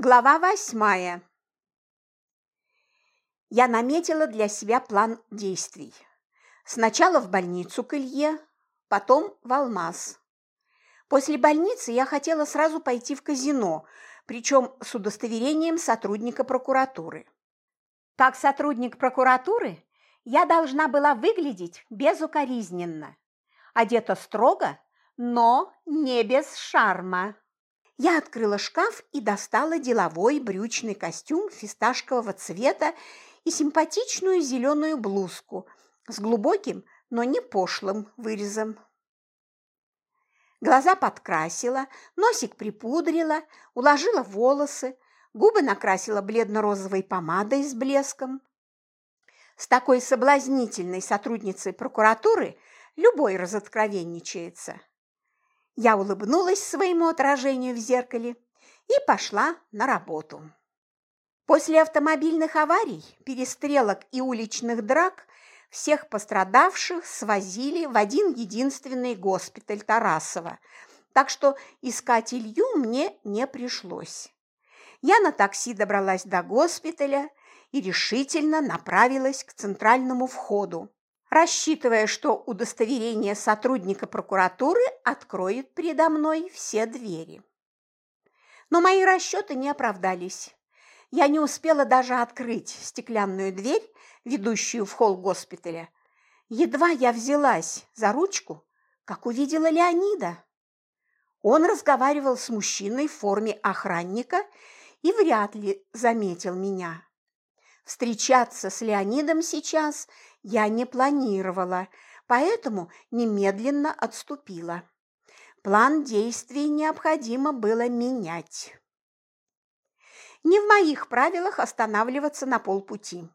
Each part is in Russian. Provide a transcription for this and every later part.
Глава восьмая. Я наметила для себя план действий. Сначала в больницу к Илье, потом в Алмаз. После больницы я хотела сразу пойти в казино, причем с удостоверением сотрудника прокуратуры. Как сотрудник прокуратуры я должна была выглядеть безукоризненно, одета строго, но не без шарма. Я открыла шкаф и достала деловой брючный костюм фисташкового цвета и симпатичную зеленую блузку с глубоким, но не пошлым вырезом. Глаза подкрасила, носик припудрила, уложила волосы, губы накрасила бледно-розовой помадой с блеском. С такой соблазнительной сотрудницей прокуратуры любой разоткровенничается. Я улыбнулась своему отражению в зеркале и пошла на работу. После автомобильных аварий, перестрелок и уличных драк всех пострадавших свозили в один единственный госпиталь Тарасова, так что искать Илью мне не пришлось. Я на такси добралась до госпиталя и решительно направилась к центральному входу, рассчитывая, что удостоверение сотрудника прокуратуры откроет передо мной все двери. Но мои расчеты не оправдались. Я не успела даже открыть стеклянную дверь, ведущую в холл госпиталя. Едва я взялась за ручку, как увидела Леонида. Он разговаривал с мужчиной в форме охранника и вряд ли заметил меня. Встречаться с Леонидом сейчас я не планировала, поэтому немедленно отступила. План действий необходимо было менять. Не в моих правилах останавливаться на полпути.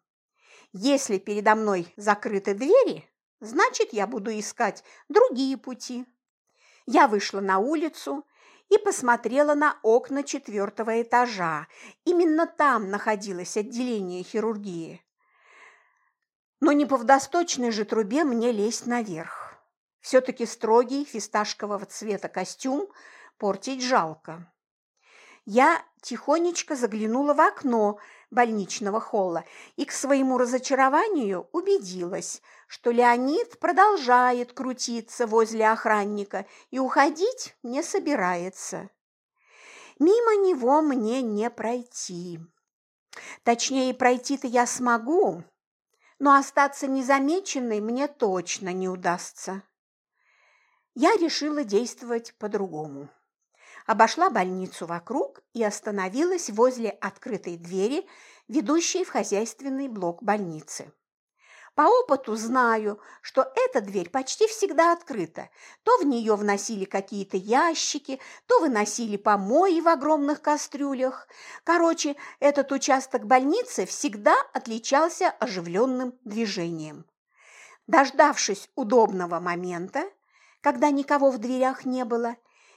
Если передо мной закрыты двери, значит, я буду искать другие пути. Я вышла на улицу и посмотрела на окна четвертого этажа. Именно там находилось отделение хирургии. Но не по водосточной же трубе мне лезть наверх. Все-таки строгий фисташкового цвета костюм портить жалко. Я тихонечко заглянула в окно больничного холла и к своему разочарованию убедилась, что Леонид продолжает крутиться возле охранника и уходить не собирается. Мимо него мне не пройти. Точнее, пройти-то я смогу, но остаться незамеченной мне точно не удастся. Я решила действовать по-другому обошла больницу вокруг и остановилась возле открытой двери, ведущей в хозяйственный блок больницы. По опыту знаю, что эта дверь почти всегда открыта. То в нее вносили какие-то ящики, то выносили помои в огромных кастрюлях. Короче, этот участок больницы всегда отличался оживленным движением. Дождавшись удобного момента, когда никого в дверях не было,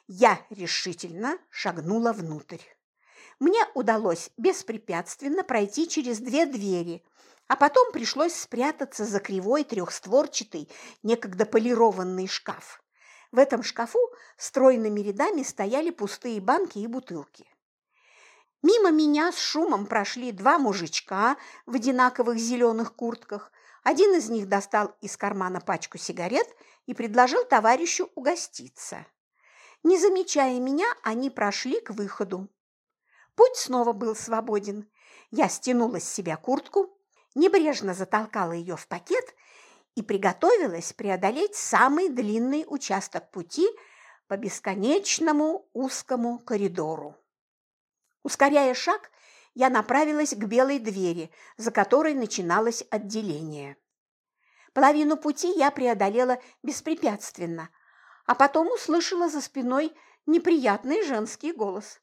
я решительно шагнула внутрь. Мне удалось беспрепятственно пройти через две двери, а потом пришлось спрятаться за кривой трехстворчатый, некогда полированный шкаф. В этом шкафу стройными рядами стояли пустые банки и бутылки. Мимо меня с шумом прошли два мужичка в одинаковых зеленых куртках. Один из них достал из кармана пачку сигарет и предложил товарищу угоститься. Не замечая меня, они прошли к выходу. Путь снова был свободен. Я стянула с себя куртку, небрежно затолкала ее в пакет и приготовилась преодолеть самый длинный участок пути по бесконечному узкому коридору. Ускоряя шаг, я направилась к белой двери, за которой начиналось отделение. Половину пути я преодолела беспрепятственно, а потом услышала за спиной неприятный женский голос.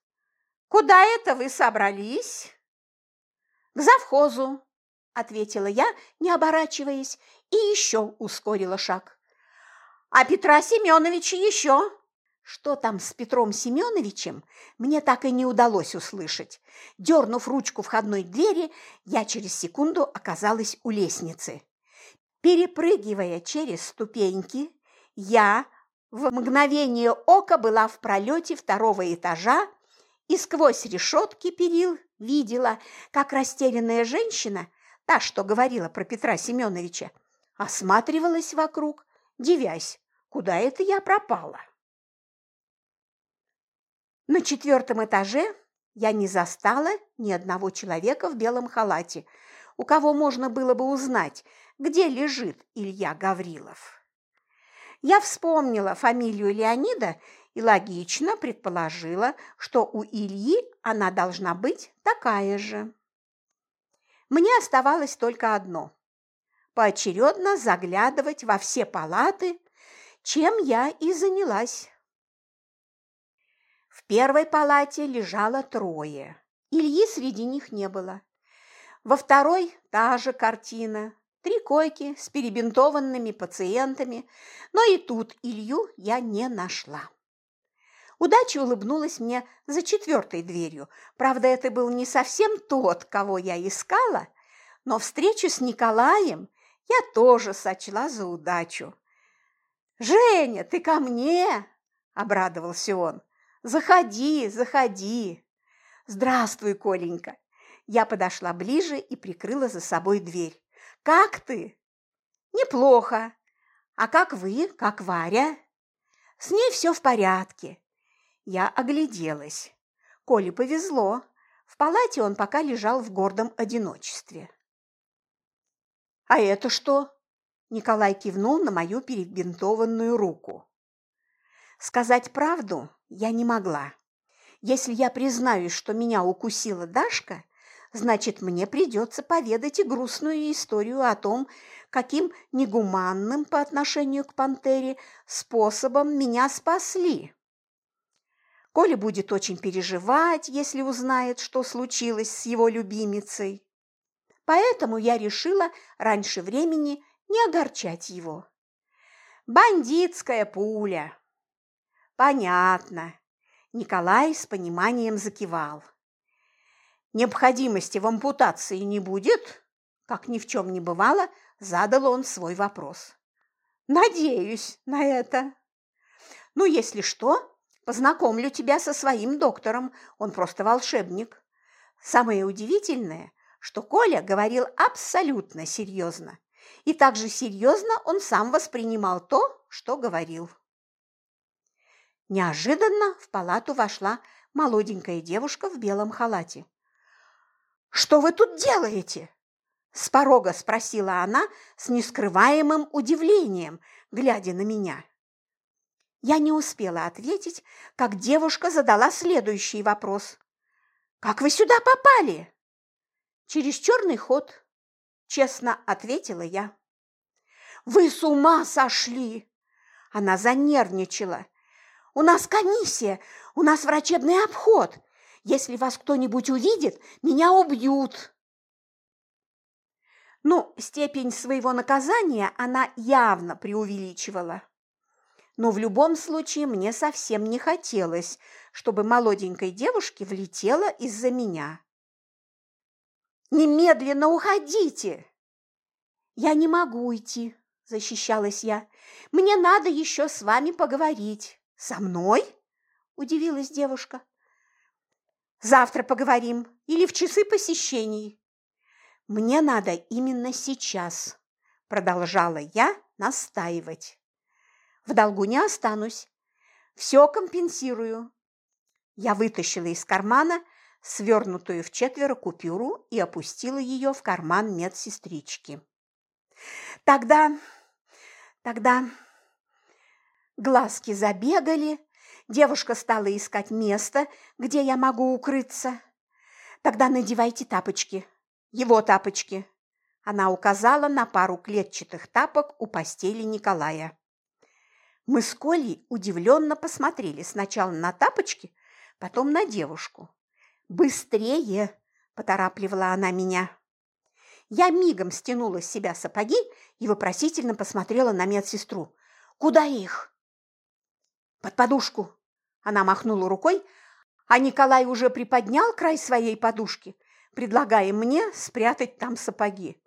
«Куда это вы собрались?» «К завхозу», – ответила я, не оборачиваясь, и еще ускорила шаг. «А Петра Семеновича еще?» Что там с Петром Семеновичем, мне так и не удалось услышать. Дернув ручку входной двери, я через секунду оказалась у лестницы. Перепрыгивая через ступеньки, я в мгновение ока была в пролете второго этажа и сквозь решетки перил видела, как растерянная женщина, та, что говорила про Петра Семеновича, осматривалась вокруг, девясь, куда это я пропала. На четвертом этаже я не застала ни одного человека в белом халате, у кого можно было бы узнать, где лежит Илья Гаврилов. Я вспомнила фамилию Леонида и логично предположила, что у Ильи она должна быть такая же. Мне оставалось только одно – поочередно заглядывать во все палаты, чем я и занялась. В первой палате лежало трое. Ильи среди них не было. Во второй та же картина. Три койки с перебинтованными пациентами, но и тут Илью я не нашла. Удача улыбнулась мне за четвертой дверью. Правда, это был не совсем тот, кого я искала, но встречу с Николаем я тоже сочла за удачу. «Женя, ты ко мне?» – обрадовался он. «Заходи, заходи!» «Здравствуй, Коленька!» Я подошла ближе и прикрыла за собой дверь. «Как ты?» «Неплохо. А как вы, как Варя?» «С ней все в порядке. Я огляделась. Коле повезло. В палате он пока лежал в гордом одиночестве. «А это что?» Николай кивнул на мою перебинтованную руку. Сказать правду я не могла. Если я признаюсь, что меня укусила Дашка, значит, мне придется поведать и грустную историю о том, каким негуманным по отношению к пантере способом меня спасли. Коля будет очень переживать, если узнает, что случилось с его любимицей. Поэтому я решила раньше времени не огорчать его. Бандитская пуля. Понятно. Николай с пониманием закивал. Необходимости в ампутации не будет? Как ни в чем не бывало, задал он свой вопрос. Надеюсь на это. Ну, если что, Познакомлю тебя со своим доктором, он просто волшебник. Самое удивительное, что Коля говорил абсолютно серьезно. И также серьезно он сам воспринимал то, что говорил. Неожиданно в палату вошла молоденькая девушка в белом халате. «Что вы тут делаете?» С порога спросила она с нескрываемым удивлением, глядя на меня. Я не успела ответить, как девушка задала следующий вопрос. «Как вы сюда попали?» «Через черный ход», – честно ответила я. «Вы с ума сошли!» Она занервничала. «У нас комиссия, у нас врачебный обход. Если вас кто-нибудь увидит, меня убьют». Ну, степень своего наказания она явно преувеличивала. Но в любом случае мне совсем не хотелось, чтобы молоденькой девушке влетела из-за меня. «Немедленно уходите!» «Я не могу уйти», – защищалась я. «Мне надо еще с вами поговорить». «Со мной?» – удивилась девушка. «Завтра поговорим или в часы посещений». «Мне надо именно сейчас», – продолжала я настаивать. В долгу не останусь. Все компенсирую. Я вытащила из кармана свернутую в четверо купюру и опустила ее в карман медсестрички. Тогда, тогда глазки забегали, девушка стала искать место, где я могу укрыться. Тогда надевайте тапочки, его тапочки. Она указала на пару клетчатых тапок у постели Николая. Мы с Колей удивленно посмотрели сначала на тапочки, потом на девушку. «Быстрее!» – поторапливала она меня. Я мигом стянула с себя сапоги и вопросительно посмотрела на медсестру. «Куда их?» «Под подушку!» Она махнула рукой, а Николай уже приподнял край своей подушки, предлагая мне спрятать там сапоги.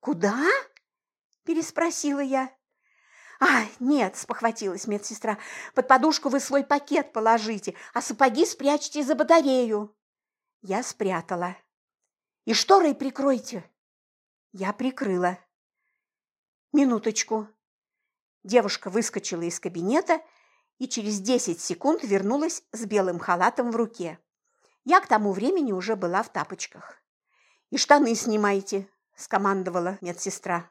«Куда?» – переспросила я. «А, нет», – спохватилась медсестра, – «под подушку вы свой пакет положите, а сапоги спрячьте за батарею». Я спрятала. «И шторой прикройте». Я прикрыла. «Минуточку». Девушка выскочила из кабинета и через 10 секунд вернулась с белым халатом в руке. Я к тому времени уже была в тапочках. «И штаны снимайте», – скомандовала медсестра.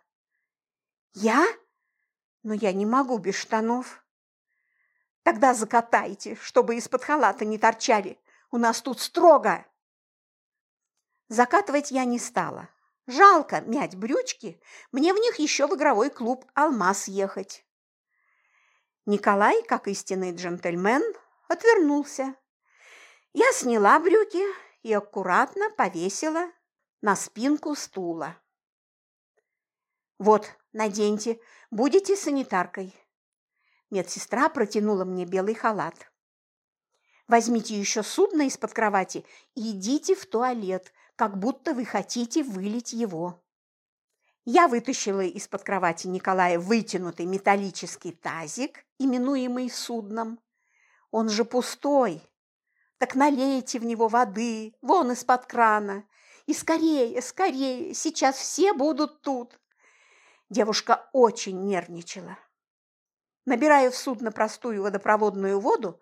«Я?» Но я не могу без штанов. Тогда закатайте, чтобы из-под халата не торчали. У нас тут строго. Закатывать я не стала. Жалко мять брючки, мне в них еще в игровой клуб «Алмаз» ехать. Николай, как истинный джентльмен, отвернулся. Я сняла брюки и аккуратно повесила на спинку стула. «Вот, наденьте, будете санитаркой». Медсестра протянула мне белый халат. «Возьмите еще судно из-под кровати и идите в туалет, как будто вы хотите вылить его». Я вытащила из-под кровати Николая вытянутый металлический тазик, именуемый судном. Он же пустой. Так налейте в него воды, вон из-под крана. И скорее, скорее, сейчас все будут тут. Девушка очень нервничала. Набирая в судно простую водопроводную воду,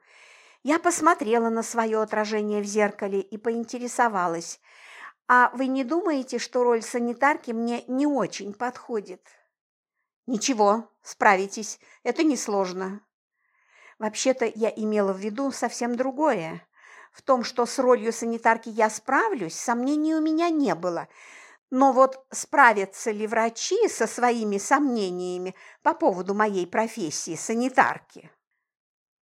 я посмотрела на свое отражение в зеркале и поинтересовалась, «А вы не думаете, что роль санитарки мне не очень подходит?» «Ничего, справитесь, это несложно». Вообще-то я имела в виду совсем другое. В том, что с ролью санитарки я справлюсь, сомнений у меня не было – но вот справятся ли врачи со своими сомнениями по поводу моей профессии санитарки?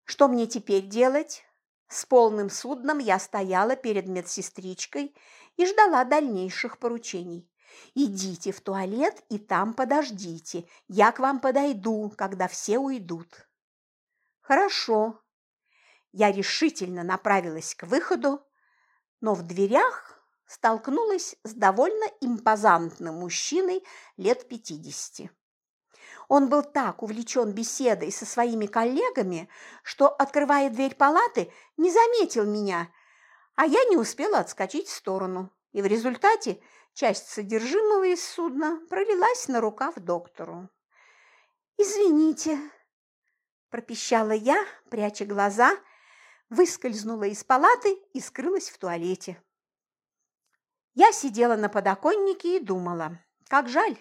Что мне теперь делать? С полным судном я стояла перед медсестричкой и ждала дальнейших поручений. Идите в туалет и там подождите. Я к вам подойду, когда все уйдут. Хорошо. Я решительно направилась к выходу, но в дверях столкнулась с довольно импозантным мужчиной лет пятидесяти. Он был так увлечен беседой со своими коллегами, что, открывая дверь палаты, не заметил меня, а я не успела отскочить в сторону. И в результате часть содержимого из судна пролилась на рукав доктору. «Извините», – пропищала я, пряча глаза, выскользнула из палаты и скрылась в туалете. Я сидела на подоконнике и думала, как жаль,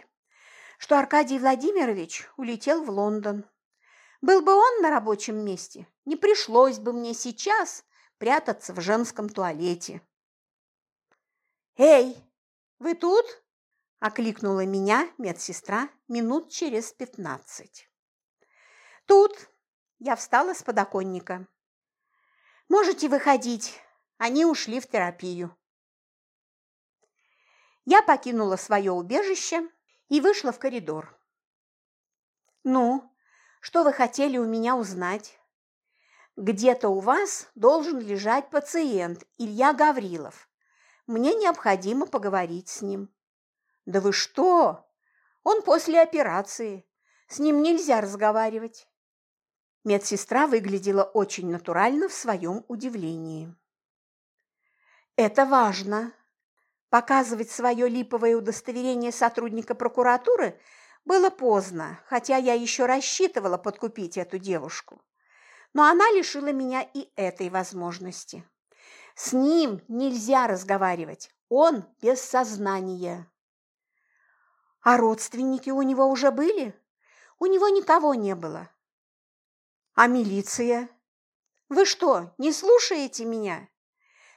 что Аркадий Владимирович улетел в Лондон. Был бы он на рабочем месте, не пришлось бы мне сейчас прятаться в женском туалете. «Эй, вы тут?» – окликнула меня медсестра минут через пятнадцать. «Тут!» – я встала с подоконника. «Можете выходить, они ушли в терапию». Я покинула свое убежище и вышла в коридор. «Ну, что вы хотели у меня узнать?» «Где-то у вас должен лежать пациент Илья Гаврилов. Мне необходимо поговорить с ним». «Да вы что? Он после операции. С ним нельзя разговаривать». Медсестра выглядела очень натурально в своем удивлении. «Это важно», Показывать свое липовое удостоверение сотрудника прокуратуры было поздно, хотя я еще рассчитывала подкупить эту девушку. Но она лишила меня и этой возможности. С ним нельзя разговаривать, он без сознания. А родственники у него уже были? У него никого не было. А милиция? Вы что, не слушаете меня?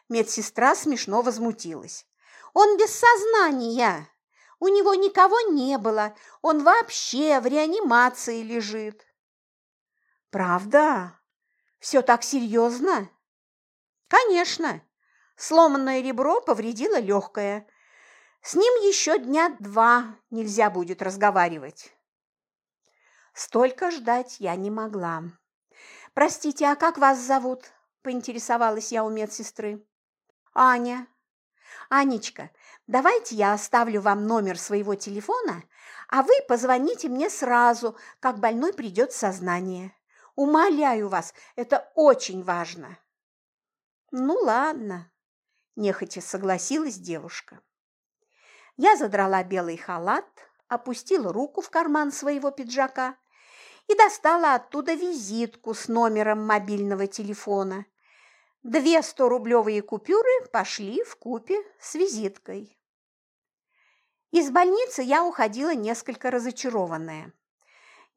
Медсестра смешно возмутилась. Он без сознания. У него никого не было. Он вообще в реанимации лежит. Правда? Все так серьезно? Конечно. Сломанное ребро повредило легкое. С ним еще дня два нельзя будет разговаривать. Столько ждать я не могла. «Простите, а как вас зовут?» – поинтересовалась я у медсестры. «Аня», Анечка, давайте я оставлю вам номер своего телефона, а вы позвоните мне сразу, как больной придет в сознание. Умоляю вас, это очень важно. Ну ладно, нехотя согласилась девушка. Я задрала белый халат, опустила руку в карман своего пиджака и достала оттуда визитку с номером мобильного телефона. Две сто-рублевые купюры пошли в купе с визиткой. Из больницы я уходила несколько разочарованная.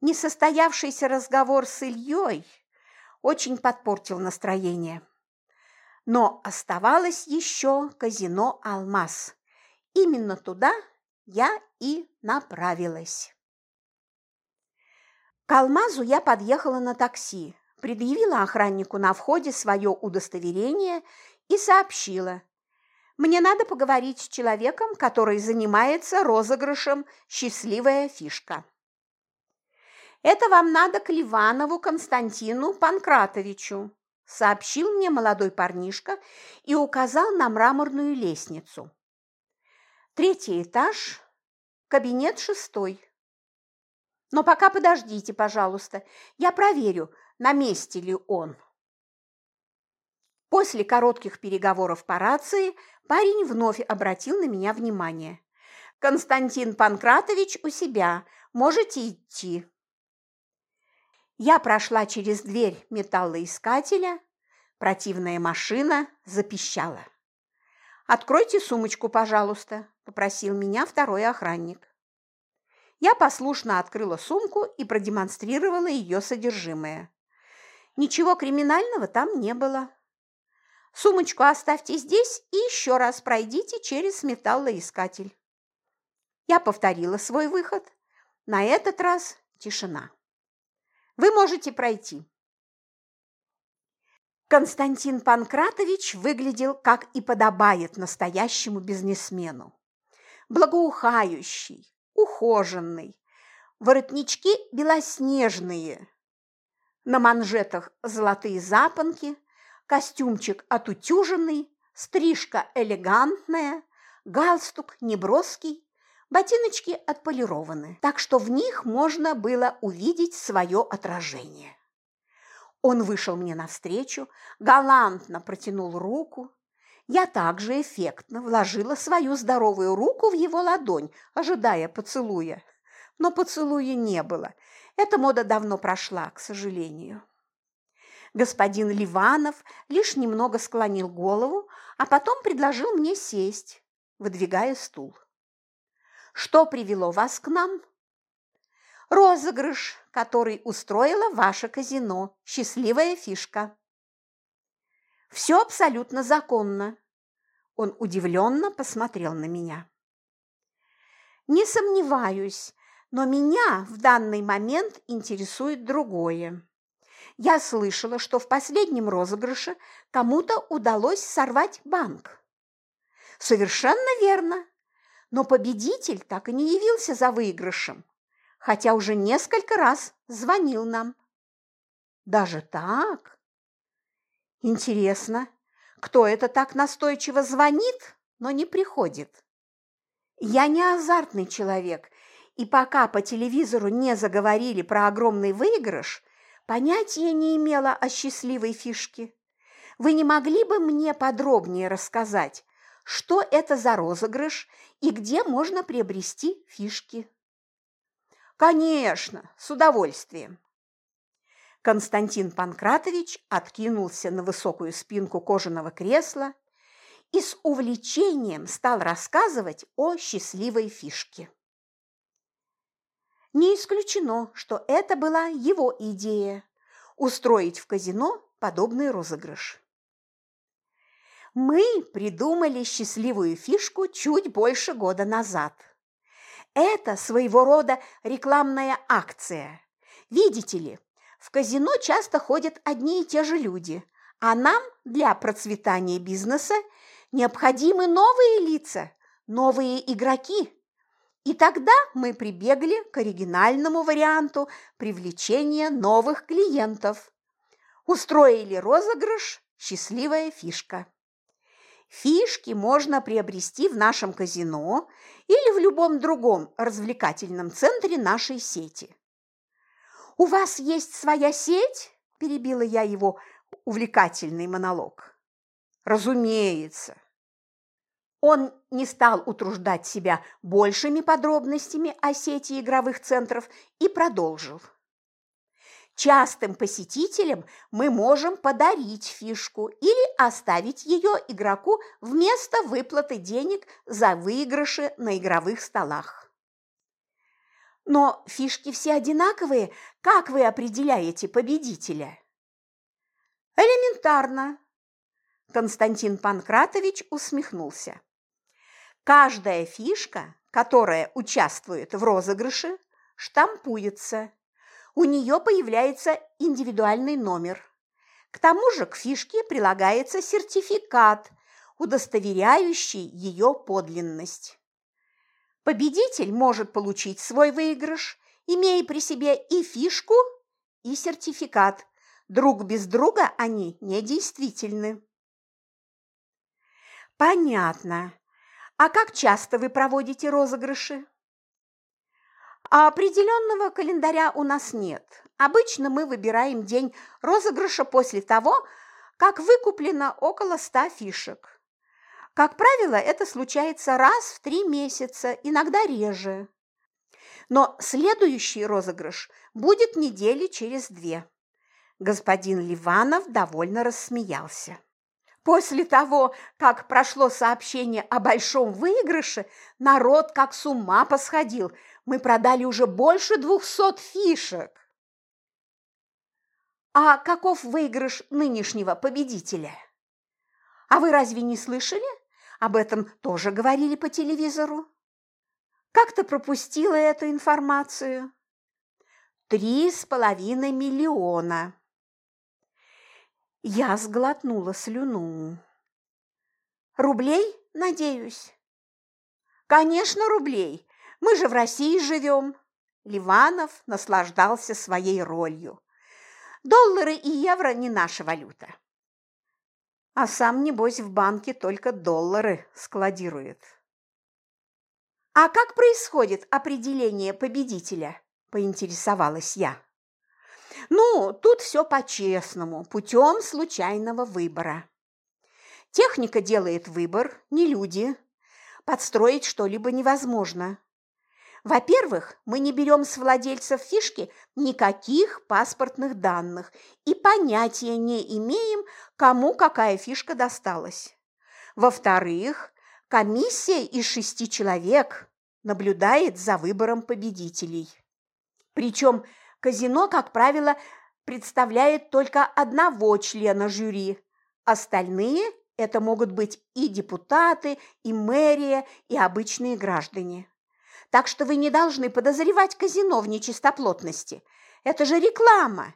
Несостоявшийся разговор с Ильей очень подпортил настроение. Но оставалось еще казино «Алмаз». Именно туда я и направилась. К Алмазу я подъехала на такси, предъявила охраннику на входе свое удостоверение и сообщила. Мне надо поговорить с человеком, который занимается розыгрышем «Счастливая фишка». «Это вам надо к Ливанову Константину Панкратовичу», сообщил мне молодой парнишка и указал на мраморную лестницу. Третий этаж, кабинет шестой. Но пока подождите, пожалуйста, я проверю, на месте ли он. После коротких переговоров по рации парень вновь обратил на меня внимание. «Константин Панкратович у себя, можете идти». Я прошла через дверь металлоискателя, противная машина запищала. «Откройте сумочку, пожалуйста», – попросил меня второй охранник. Я послушно открыла сумку и продемонстрировала ее содержимое. Ничего криминального там не было. Сумочку оставьте здесь и еще раз пройдите через металлоискатель. Я повторила свой выход. На этот раз тишина. Вы можете пройти. Константин Панкратович выглядел, как и подобает настоящему бизнесмену. Благоухающий, ухоженный, воротнички белоснежные, на манжетах золотые запонки, костюмчик отутюженный, стрижка элегантная, галстук неброский, ботиночки отполированы, так что в них можно было увидеть свое отражение. Он вышел мне навстречу, галантно протянул руку, я также эффектно вложила свою здоровую руку в его ладонь, ожидая поцелуя. Но поцелуя не было. Эта мода давно прошла, к сожалению. Господин Ливанов лишь немного склонил голову, а потом предложил мне сесть, выдвигая стул. «Что привело вас к нам?» «Розыгрыш, который устроило ваше казино. Счастливая фишка». Все абсолютно законно. Он удивленно посмотрел на меня. Не сомневаюсь, но меня в данный момент интересует другое. Я слышала, что в последнем розыгрыше кому-то удалось сорвать банк. Совершенно верно. Но победитель так и не явился за выигрышем, хотя уже несколько раз звонил нам. Даже так? Интересно, кто это так настойчиво звонит, но не приходит? Я не азартный человек, и пока по телевизору не заговорили про огромный выигрыш, понятия не имела о счастливой фишке. Вы не могли бы мне подробнее рассказать, что это за розыгрыш и где можно приобрести фишки? Конечно, с удовольствием. Константин Панкратович откинулся на высокую спинку кожаного кресла и с увлечением стал рассказывать о счастливой фишке. Не исключено, что это была его идея – устроить в казино подобный розыгрыш. Мы придумали счастливую фишку чуть больше года назад. Это своего рода рекламная акция. Видите ли, в казино часто ходят одни и те же люди, а нам для процветания бизнеса необходимы новые лица, новые игроки. И тогда мы прибегли к оригинальному варианту привлечения новых клиентов. Устроили розыгрыш «Счастливая фишка». Фишки можно приобрести в нашем казино или в любом другом развлекательном центре нашей сети. «У вас есть своя сеть?» – перебила я его увлекательный монолог. «Разумеется». Он не стал утруждать себя большими подробностями о сети игровых центров и продолжил. Частым посетителям мы можем подарить фишку или оставить ее игроку вместо выплаты денег за выигрыши на игровых столах. Но фишки все одинаковые. Как вы определяете победителя? Элементарно. Константин Панкратович усмехнулся. Каждая фишка, которая участвует в розыгрыше, штампуется у нее появляется индивидуальный номер. К тому же к фишке прилагается сертификат, удостоверяющий ее подлинность. Победитель может получить свой выигрыш, имея при себе и фишку, и сертификат. Друг без друга они недействительны. Понятно. А как часто вы проводите розыгрыши? А определенного календаря у нас нет. Обычно мы выбираем день розыгрыша после того, как выкуплено около ста фишек. Как правило, это случается раз в три месяца, иногда реже. Но следующий розыгрыш будет недели через две. Господин Ливанов довольно рассмеялся. После того, как прошло сообщение о большом выигрыше, народ как с ума посходил, мы продали уже больше двухсот фишек. А каков выигрыш нынешнего победителя? А вы разве не слышали? Об этом тоже говорили по телевизору. Как-то пропустила эту информацию. Три с половиной миллиона. Я сглотнула слюну. Рублей, надеюсь? Конечно, рублей. Мы же в России живем. Ливанов наслаждался своей ролью. Доллары и евро не наша валюта. А сам, небось, в банке только доллары складирует. А как происходит определение победителя? Поинтересовалась я. Ну, тут все по-честному, путем случайного выбора. Техника делает выбор, не люди. Подстроить что-либо невозможно. Во-первых, мы не берем с владельцев фишки никаких паспортных данных и понятия не имеем, кому какая фишка досталась. Во-вторых, комиссия из шести человек наблюдает за выбором победителей. Причем казино, как правило, представляет только одного члена жюри. Остальные – это могут быть и депутаты, и мэрия, и обычные граждане. Так что вы не должны подозревать казино в нечистоплотности. Это же реклама.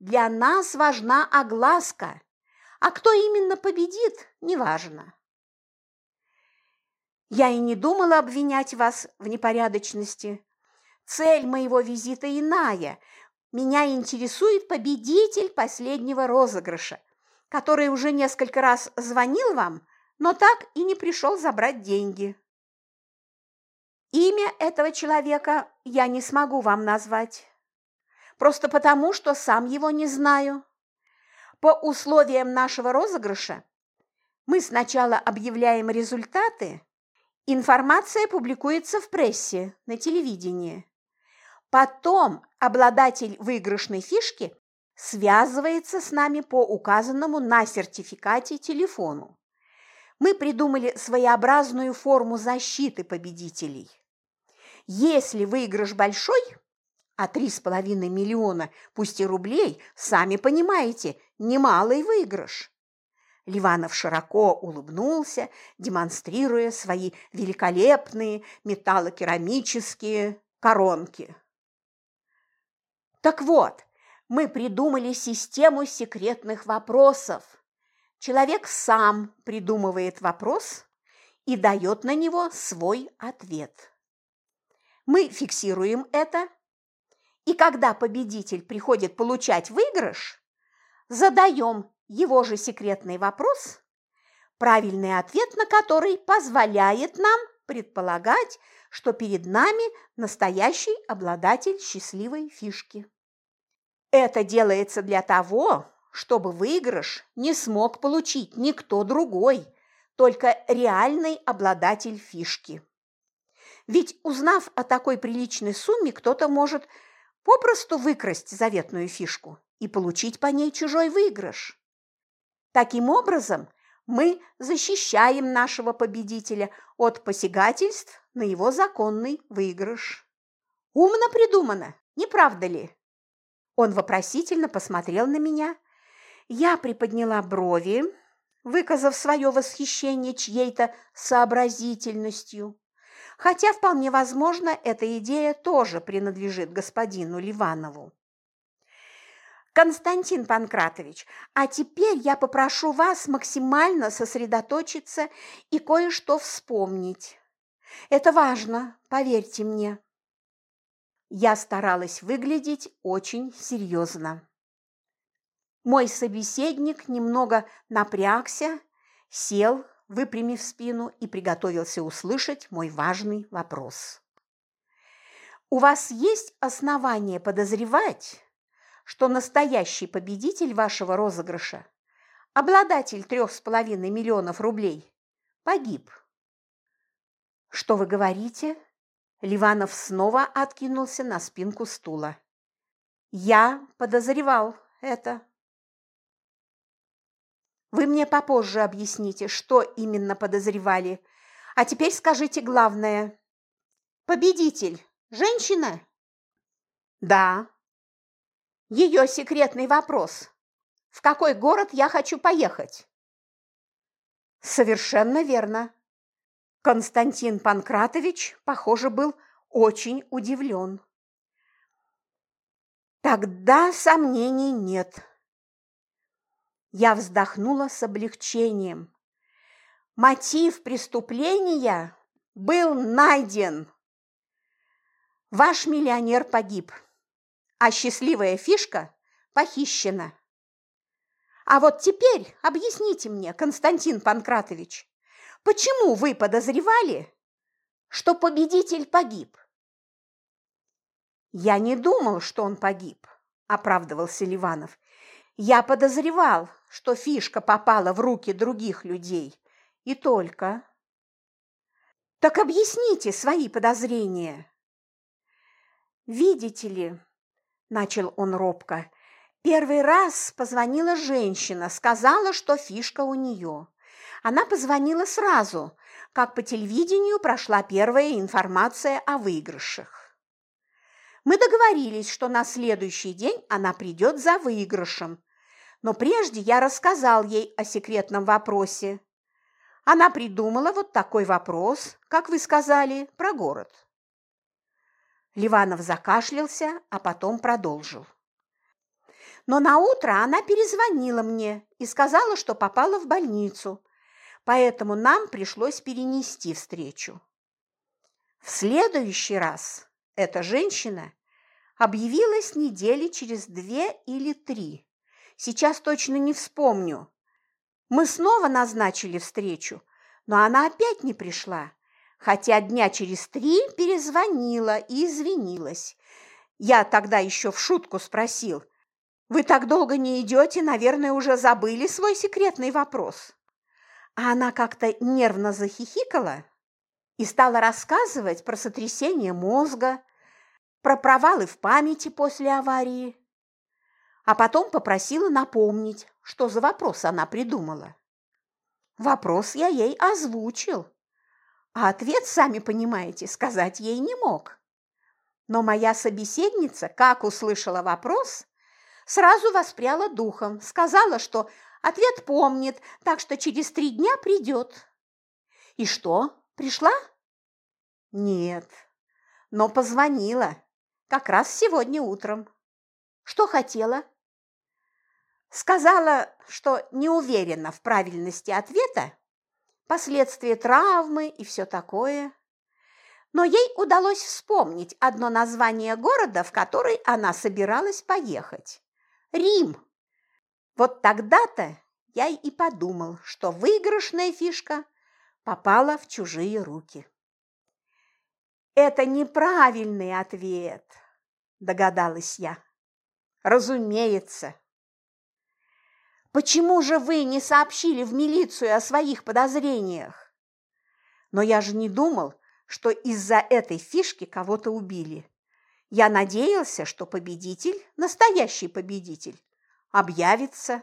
Для нас важна огласка. А кто именно победит, неважно. Я и не думала обвинять вас в непорядочности. Цель моего визита иная. Меня интересует победитель последнего розыгрыша, который уже несколько раз звонил вам, но так и не пришел забрать деньги. Имя этого человека я не смогу вам назвать. Просто потому, что сам его не знаю. По условиям нашего розыгрыша мы сначала объявляем результаты, информация публикуется в прессе, на телевидении. Потом обладатель выигрышной фишки связывается с нами по указанному на сертификате телефону. Мы придумали своеобразную форму защиты победителей. Если выигрыш большой, а три с половиной миллиона, пусть и рублей, сами понимаете, немалый выигрыш. Ливанов широко улыбнулся, демонстрируя свои великолепные металлокерамические коронки. Так вот, мы придумали систему секретных вопросов. Человек сам придумывает вопрос и дает на него свой ответ. Мы фиксируем это, и когда победитель приходит получать выигрыш, задаем его же секретный вопрос, правильный ответ на который позволяет нам предполагать, что перед нами настоящий обладатель счастливой фишки. Это делается для того, чтобы выигрыш не смог получить никто другой, только реальный обладатель фишки. Ведь, узнав о такой приличной сумме, кто-то может попросту выкрасть заветную фишку и получить по ней чужой выигрыш. Таким образом, мы защищаем нашего победителя от посягательств на его законный выигрыш. Умно придумано, не правда ли? Он вопросительно посмотрел на меня. Я приподняла брови, выказав свое восхищение чьей-то сообразительностью. Хотя, вполне возможно, эта идея тоже принадлежит господину Ливанову. Константин Панкратович, а теперь я попрошу вас максимально сосредоточиться и кое-что вспомнить. Это важно, поверьте мне. Я старалась выглядеть очень серьезно. Мой собеседник немного напрягся, сел, выпрямив спину, и приготовился услышать мой важный вопрос. «У вас есть основания подозревать, что настоящий победитель вашего розыгрыша, обладатель трех с половиной миллионов рублей, погиб?» «Что вы говорите?» Ливанов снова откинулся на спинку стула. «Я подозревал это». Вы мне попозже объясните, что именно подозревали. А теперь скажите главное. Победитель – женщина? Да. Ее секретный вопрос. В какой город я хочу поехать? Совершенно верно. Константин Панкратович, похоже, был очень удивлен. Тогда сомнений нет. Я вздохнула с облегчением. Мотив преступления был найден. Ваш миллионер погиб, а счастливая фишка похищена. А вот теперь объясните мне, Константин Панкратович, почему вы подозревали, что победитель погиб? Я не думал, что он погиб, оправдывался Ливанов. Я подозревал, что фишка попала в руки других людей. И только. Так объясните свои подозрения. Видите ли, начал он робко, первый раз позвонила женщина, сказала, что фишка у нее. Она позвонила сразу, как по телевидению прошла первая информация о выигрышах. Мы договорились, что на следующий день она придет за выигрышем. Но прежде я рассказал ей о секретном вопросе. Она придумала вот такой вопрос, как вы сказали, про город. Ливанов закашлялся, а потом продолжил. Но на утро она перезвонила мне и сказала, что попала в больницу, поэтому нам пришлось перенести встречу. В следующий раз эта женщина объявилась недели через две или три. Сейчас точно не вспомню. Мы снова назначили встречу, но она опять не пришла, хотя дня через три перезвонила и извинилась. Я тогда еще в шутку спросил, «Вы так долго не идете, наверное, уже забыли свой секретный вопрос?» А она как-то нервно захихикала и стала рассказывать про сотрясение мозга, про провалы в памяти после аварии. А потом попросила напомнить, что за вопрос она придумала. Вопрос я ей озвучил, а ответ, сами понимаете, сказать ей не мог. Но моя собеседница, как услышала вопрос, сразу воспряла духом, сказала, что ответ помнит, так что через три дня придет. И что, Пришла? Нет, но позвонила. Как раз сегодня утром. Что хотела? Сказала, что не уверена в правильности ответа, последствия травмы и все такое. Но ей удалось вспомнить одно название города, в который она собиралась поехать. Рим. Вот тогда-то я и подумал, что выигрышная фишка попала в чужие руки. «Это неправильный ответ», – догадалась я. «Разумеется». «Почему же вы не сообщили в милицию о своих подозрениях?» «Но я же не думал, что из-за этой фишки кого-то убили. Я надеялся, что победитель, настоящий победитель, объявится.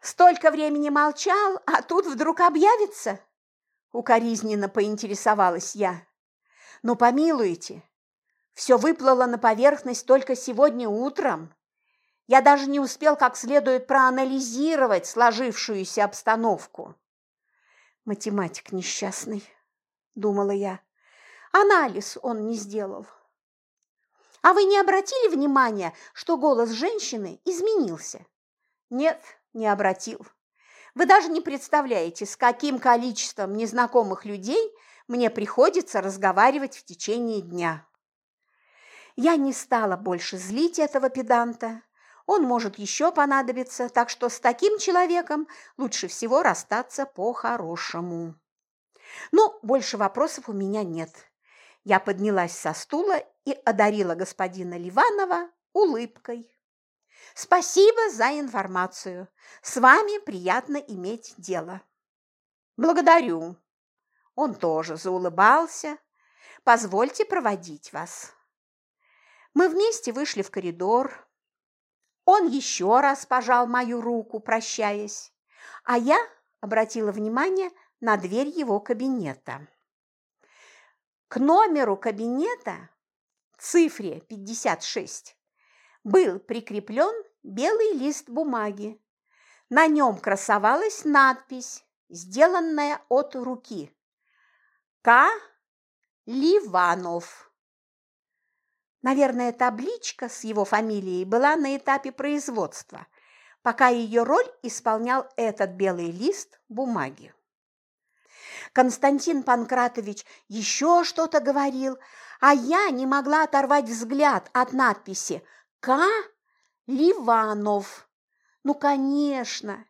Столько времени молчал, а тут вдруг объявится? Укоризненно поинтересовалась я. Но помилуйте, все выплыло на поверхность только сегодня утром. Я даже не успел как следует проанализировать сложившуюся обстановку. Математик несчастный, думала я. Анализ он не сделал. А вы не обратили внимания, что голос женщины изменился? Нет, не обратил. Вы даже не представляете, с каким количеством незнакомых людей мне приходится разговаривать в течение дня. Я не стала больше злить этого педанта. Он может еще понадобиться, так что с таким человеком лучше всего расстаться по-хорошему. Ну, больше вопросов у меня нет. Я поднялась со стула и одарила господина Ливанова улыбкой. Спасибо за информацию. С вами приятно иметь дело. Благодарю. Он тоже заулыбался. Позвольте проводить вас. Мы вместе вышли в коридор. Он еще раз пожал мою руку, прощаясь, а я обратила внимание на дверь его кабинета. К номеру кабинета цифре 56 был прикреплен белый лист бумаги. На нем красовалась надпись, сделанная от руки. К. Ливанов. Наверное, табличка с его фамилией была на этапе производства, пока ее роль исполнял этот белый лист бумаги. Константин Панкратович еще что-то говорил, а я не могла оторвать взгляд от надписи «К. Ливанов». Ну, конечно,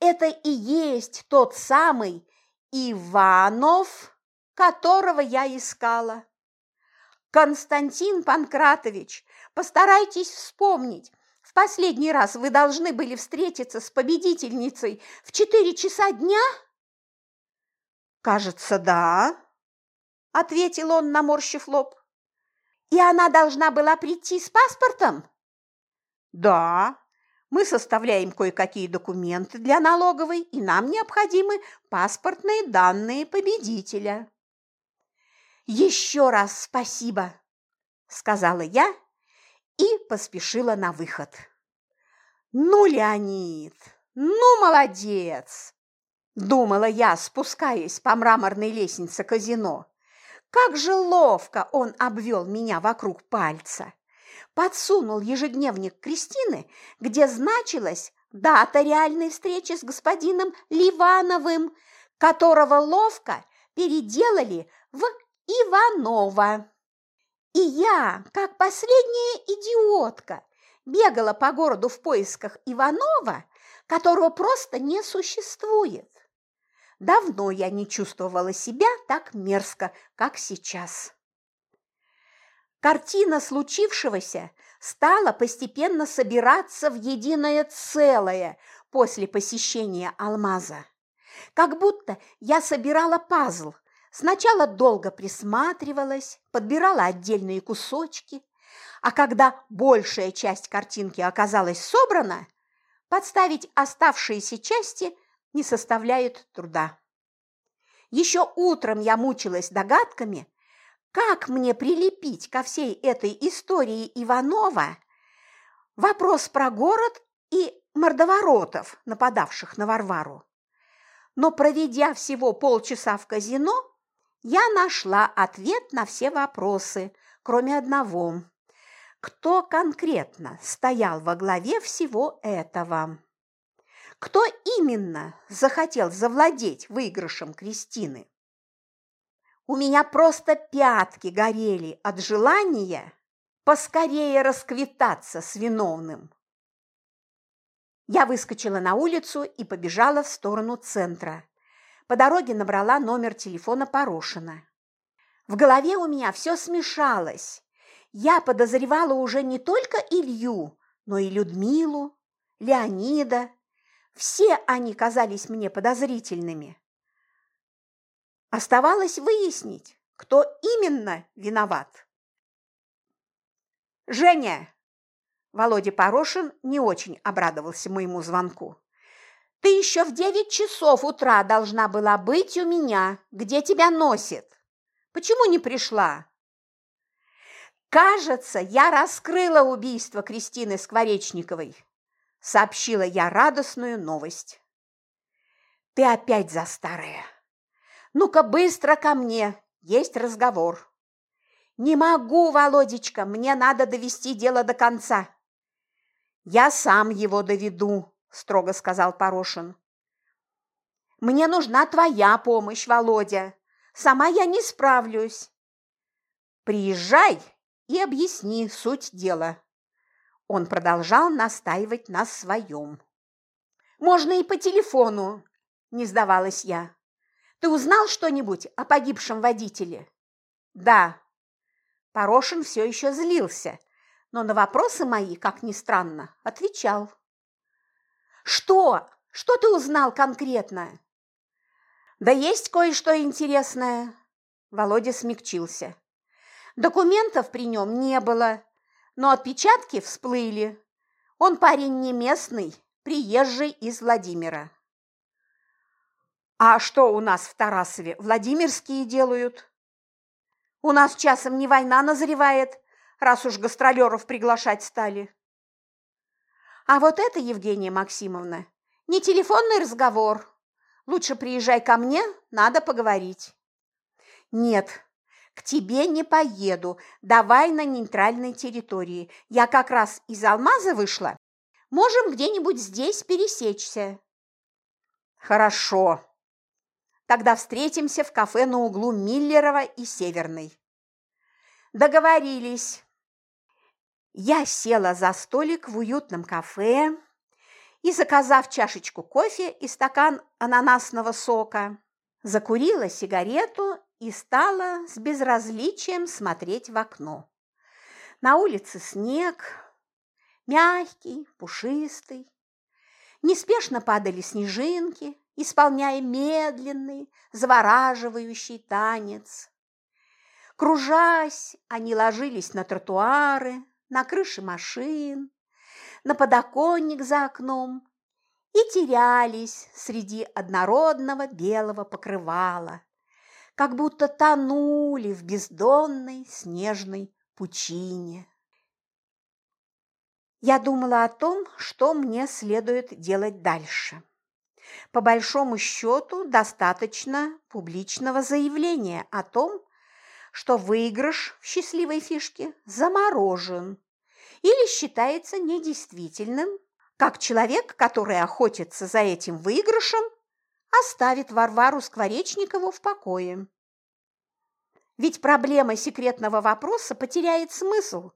это и есть тот самый Иванов, которого я искала. Константин Панкратович, постарайтесь вспомнить, в последний раз вы должны были встретиться с победительницей в четыре часа дня – «Кажется, да», – ответил он, наморщив лоб. «И она должна была прийти с паспортом?» «Да, мы составляем кое-какие документы для налоговой, и нам необходимы паспортные данные победителя». «Еще раз спасибо», – сказала я и поспешила на выход. «Ну, Леонид, ну, молодец!» Думала я, спускаясь по мраморной лестнице казино. Как же ловко он обвел меня вокруг пальца. Подсунул ежедневник Кристины, где значилась дата реальной встречи с господином Ливановым, которого ловко переделали в Иванова. И я, как последняя идиотка, бегала по городу в поисках Иванова, которого просто не существует. Давно я не чувствовала себя так мерзко, как сейчас. Картина случившегося стала постепенно собираться в единое целое после посещения алмаза. Как будто я собирала пазл. Сначала долго присматривалась, подбирала отдельные кусочки, а когда большая часть картинки оказалась собрана, подставить оставшиеся части не составляет труда. Еще утром я мучилась догадками, как мне прилепить ко всей этой истории Иванова вопрос про город и мордоворотов, нападавших на Варвару. Но проведя всего полчаса в казино, я нашла ответ на все вопросы, кроме одного. Кто конкретно стоял во главе всего этого? Кто именно захотел завладеть выигрышем Кристины? У меня просто пятки горели от желания поскорее расквитаться с виновным. Я выскочила на улицу и побежала в сторону центра. По дороге набрала номер телефона Порошина. В голове у меня все смешалось. Я подозревала уже не только Илью, но и Людмилу, Леонида. Все они казались мне подозрительными. Оставалось выяснить, кто именно виноват. «Женя!» Володя Порошин не очень обрадовался моему звонку. «Ты еще в девять часов утра должна была быть у меня. Где тебя носит? Почему не пришла?» «Кажется, я раскрыла убийство Кристины Скворечниковой», сообщила я радостную новость. «Ты опять за старое. Ну-ка быстро ко мне, есть разговор». «Не могу, Володечка, мне надо довести дело до конца». «Я сам его доведу», – строго сказал Порошин. «Мне нужна твоя помощь, Володя. Сама я не справлюсь». «Приезжай и объясни суть дела». Он продолжал настаивать на своем. «Можно и по телефону», – не сдавалась я. «Ты узнал что-нибудь о погибшем водителе?» «Да». Порошин все еще злился, но на вопросы мои, как ни странно, отвечал. «Что? Что ты узнал конкретно?» «Да есть кое-что интересное», – Володя смягчился. Документов при нем не было, но отпечатки всплыли. Он парень не местный, приезжий из Владимира. А что у нас в Тарасове? Владимирские делают? У нас часом не война назревает, раз уж гастролеров приглашать стали. А вот это, Евгения Максимовна, не телефонный разговор. Лучше приезжай ко мне, надо поговорить. Нет, к тебе не поеду, давай на нейтральной территории. Я как раз из Алмаза вышла. Можем где-нибудь здесь пересечься. Хорошо. Тогда встретимся в кафе на углу Миллерова и Северной. Договорились. Я села за столик в уютном кафе и, заказав чашечку кофе и стакан ананасного сока, закурила сигарету и стала с безразличием смотреть в окно. На улице снег, мягкий, пушистый. Неспешно падали снежинки, исполняя медленный, завораживающий танец. Кружась, они ложились на тротуары, на крыши машин, на подоконник за окном и терялись среди однородного белого покрывала, как будто тонули в бездонной снежной пучине. Я думала о том, что мне следует делать дальше. По большому счету, достаточно публичного заявления о том, что выигрыш в счастливой фишке заморожен или считается недействительным, как человек, который охотится за этим выигрышем, оставит Варвару Скворечникову в покое. Ведь проблема секретного вопроса потеряет смысл,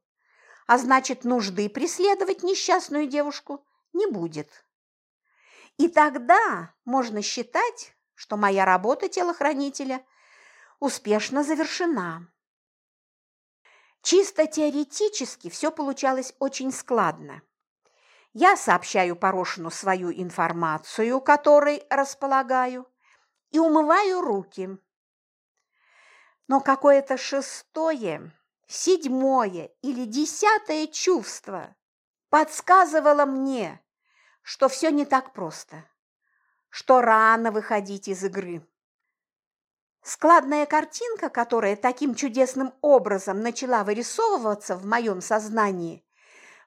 а значит, нужды преследовать несчастную девушку не будет. И тогда можно считать, что моя работа телохранителя успешно завершена. Чисто теоретически все получалось очень складно. Я сообщаю Порошину свою информацию, которой располагаю, и умываю руки. Но какое-то шестое, седьмое или десятое чувство подсказывало мне, что все не так просто, что рано выходить из игры. Складная картинка, которая таким чудесным образом начала вырисовываться в моем сознании,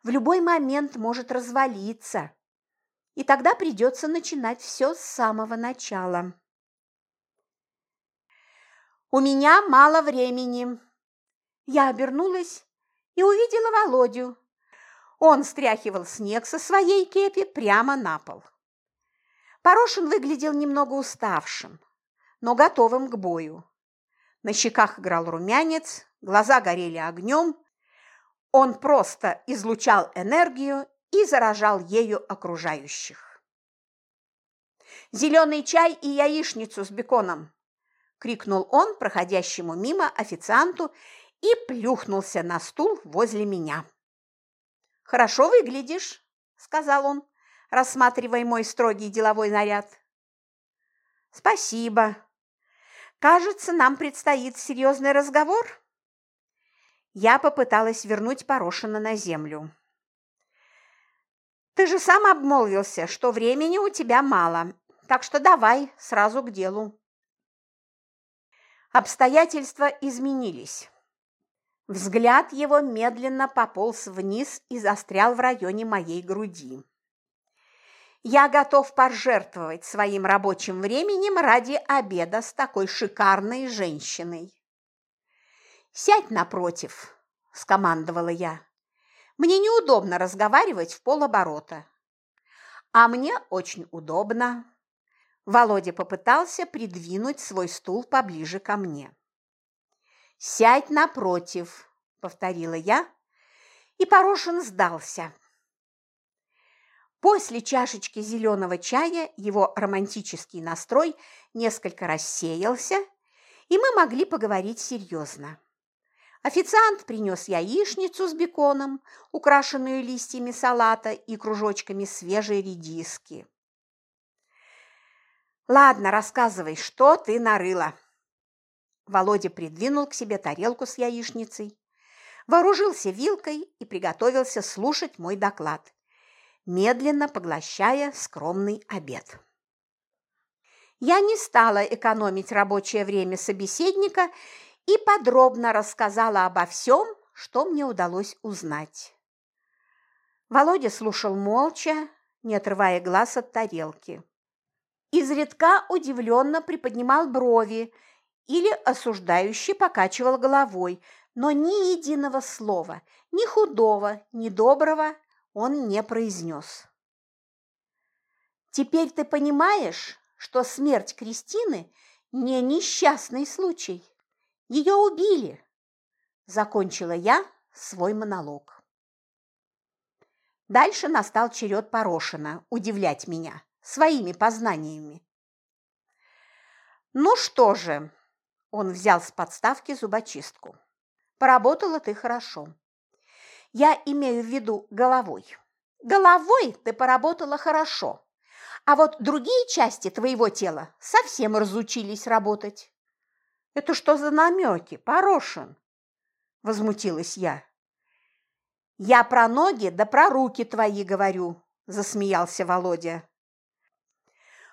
в любой момент может развалиться, и тогда придется начинать все с самого начала. «У меня мало времени». Я обернулась и увидела Володю. Он стряхивал снег со своей кепи прямо на пол. Порошин выглядел немного уставшим, но готовым к бою. На щеках играл румянец, глаза горели огнем, он просто излучал энергию и заражал ею окружающих. «Зеленый чай и яичницу с беконом!» – крикнул он проходящему мимо официанту и плюхнулся на стул возле меня. «Хорошо выглядишь», – сказал он, рассматривая мой строгий деловой наряд. «Спасибо. Кажется, нам предстоит серьезный разговор». Я попыталась вернуть Порошина на землю. «Ты же сам обмолвился, что времени у тебя мало, так что давай сразу к делу». Обстоятельства изменились. Взгляд его медленно пополз вниз и застрял в районе моей груди. Я готов пожертвовать своим рабочим временем ради обеда с такой шикарной женщиной. «Сядь напротив», – скомандовала я. «Мне неудобно разговаривать в полоборота». «А мне очень удобно». Володя попытался придвинуть свой стул поближе ко мне. «Сядь напротив», – повторила я, и Порошин сдался. После чашечки зеленого чая его романтический настрой несколько рассеялся, и мы могли поговорить серьезно. Официант принес яичницу с беконом, украшенную листьями салата и кружочками свежей редиски. «Ладно, рассказывай, что ты нарыла?» Володя придвинул к себе тарелку с яичницей, вооружился вилкой и приготовился слушать мой доклад, медленно поглощая скромный обед. Я не стала экономить рабочее время собеседника и подробно рассказала обо всем, что мне удалось узнать. Володя слушал молча, не отрывая глаз от тарелки. Изредка удивленно приподнимал брови или осуждающе покачивал головой, но ни единого слова, ни худого, ни доброго он не произнес. «Теперь ты понимаешь, что смерть Кристины не несчастный случай. Ее убили!» Закончила я свой монолог. Дальше настал черед Порошина удивлять меня своими познаниями. «Ну что же», он взял с подставки зубочистку. Поработала ты хорошо. Я имею в виду головой. Головой ты поработала хорошо. А вот другие части твоего тела совсем разучились работать. Это что за намеки, Порошин? Возмутилась я. Я про ноги да про руки твои говорю, засмеялся Володя.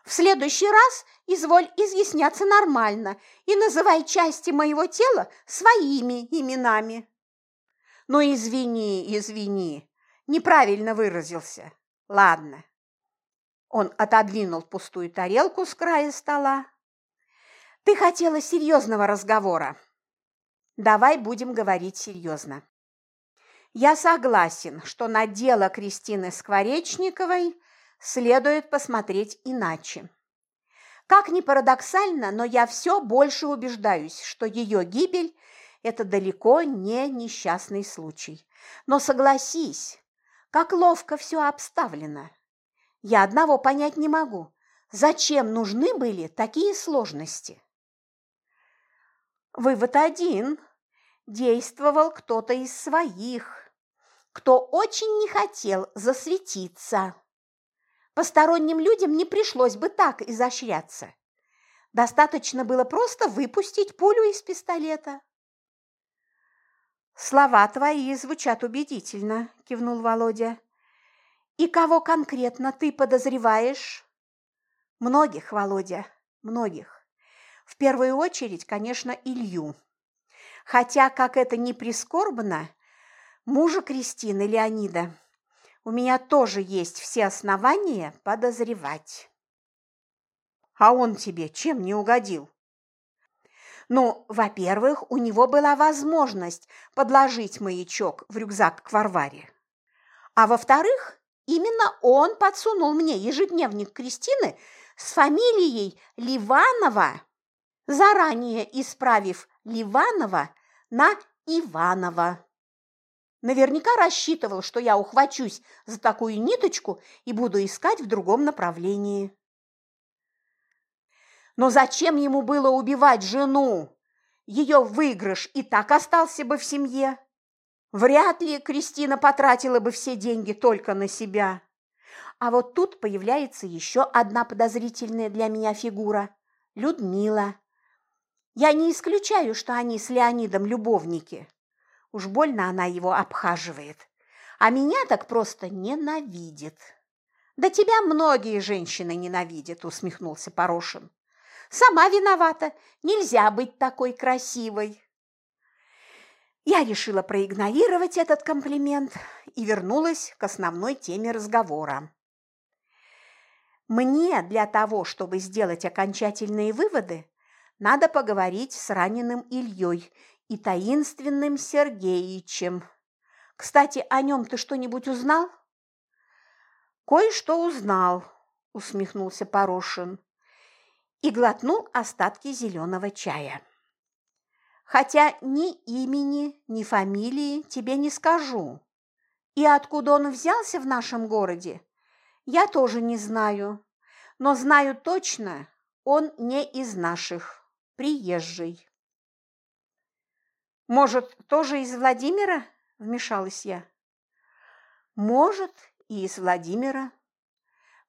В следующий раз изволь изъясняться нормально и называй части моего тела своими именами. Ну, извини, извини, неправильно выразился. Ладно. Он отодвинул пустую тарелку с края стола. Ты хотела серьезного разговора. Давай будем говорить серьезно. Я согласен, что на дело Кристины Скворечниковой следует посмотреть иначе. Как ни парадоксально, но я все больше убеждаюсь, что ее гибель – это далеко не несчастный случай. Но согласись, как ловко все обставлено. Я одного понять не могу. Зачем нужны были такие сложности? Вывод один. Действовал кто-то из своих, кто очень не хотел засветиться. Посторонним людям не пришлось бы так изощряться. Достаточно было просто выпустить пулю из пистолета. «Слова твои звучат убедительно», – кивнул Володя. «И кого конкретно ты подозреваешь?» «Многих, Володя, многих. В первую очередь, конечно, Илью. Хотя, как это ни прискорбно, мужа Кристины Леонида у меня тоже есть все основания подозревать. А он тебе чем не угодил? Ну, во-первых, у него была возможность подложить маячок в рюкзак к Варваре. А во-вторых, именно он подсунул мне ежедневник Кристины с фамилией Ливанова, заранее исправив Ливанова на Иванова. Наверняка рассчитывал, что я ухвачусь за такую ниточку и буду искать в другом направлении. Но зачем ему было убивать жену? Ее выигрыш и так остался бы в семье. Вряд ли Кристина потратила бы все деньги только на себя. А вот тут появляется еще одна подозрительная для меня фигура – Людмила. Я не исключаю, что они с Леонидом любовники. Уж больно она его обхаживает. А меня так просто ненавидит. Да тебя многие женщины ненавидят, усмехнулся Порошин. Сама виновата, нельзя быть такой красивой. Я решила проигнорировать этот комплимент и вернулась к основной теме разговора. Мне для того, чтобы сделать окончательные выводы, надо поговорить с раненым Ильей и таинственным Сергеичем. Кстати, о нем ты что-нибудь узнал? Кое-что узнал, усмехнулся Порошин и глотнул остатки зеленого чая. Хотя ни имени, ни фамилии тебе не скажу. И откуда он взялся в нашем городе, я тоже не знаю. Но знаю точно, он не из наших, приезжий. «Может, тоже из Владимира?» – вмешалась я. «Может, и из Владимира.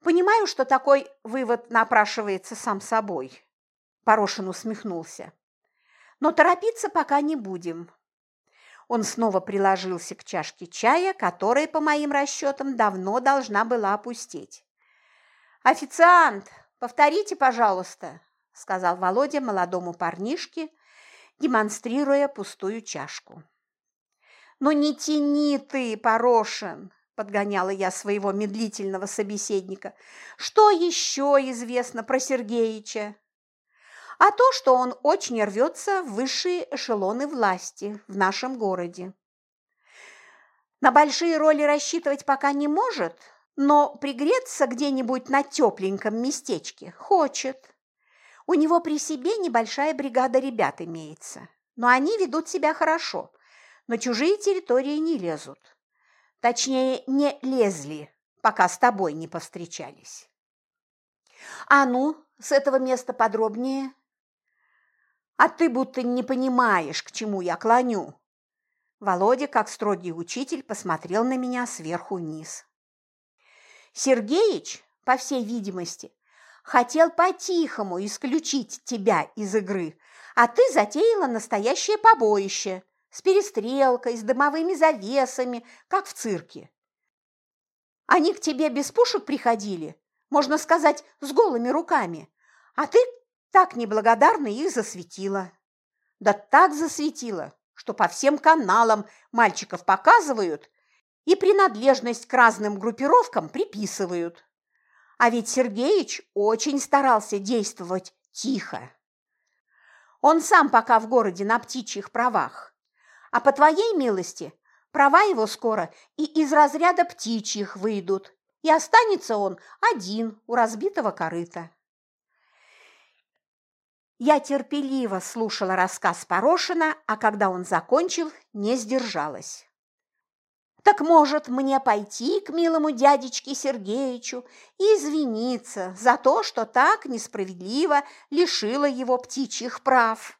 Понимаю, что такой вывод напрашивается сам собой», – Порошин усмехнулся. «Но торопиться пока не будем». Он снова приложился к чашке чая, которая, по моим расчетам, давно должна была опустеть. «Официант, повторите, пожалуйста», – сказал Володя молодому парнишке, демонстрируя пустую чашку. «Ну не тяни ты, Порошин!» – подгоняла я своего медлительного собеседника. «Что еще известно про Сергеича?» «А то, что он очень рвется в высшие эшелоны власти в нашем городе. На большие роли рассчитывать пока не может, но пригреться где-нибудь на тепленьком местечке хочет. У него при себе небольшая бригада ребят имеется, но они ведут себя хорошо, на чужие территории не лезут. Точнее, не лезли, пока с тобой не повстречались. А ну, с этого места подробнее. А ты будто не понимаешь, к чему я клоню. Володя, как строгий учитель, посмотрел на меня сверху вниз. Сергеич, по всей видимости, хотел по-тихому исключить тебя из игры, а ты затеяла настоящее побоище с перестрелкой, с дымовыми завесами, как в цирке. Они к тебе без пушек приходили, можно сказать, с голыми руками, а ты так неблагодарно их засветила. Да так засветила, что по всем каналам мальчиков показывают и принадлежность к разным группировкам приписывают. А ведь Сергеич очень старался действовать тихо. Он сам пока в городе на птичьих правах. А по твоей милости, права его скоро и из разряда птичьих выйдут, и останется он один у разбитого корыта. Я терпеливо слушала рассказ Порошина, а когда он закончил, не сдержалась. Так может мне пойти к милому дядечке Сергеичу и извиниться за то, что так несправедливо лишила его птичьих прав?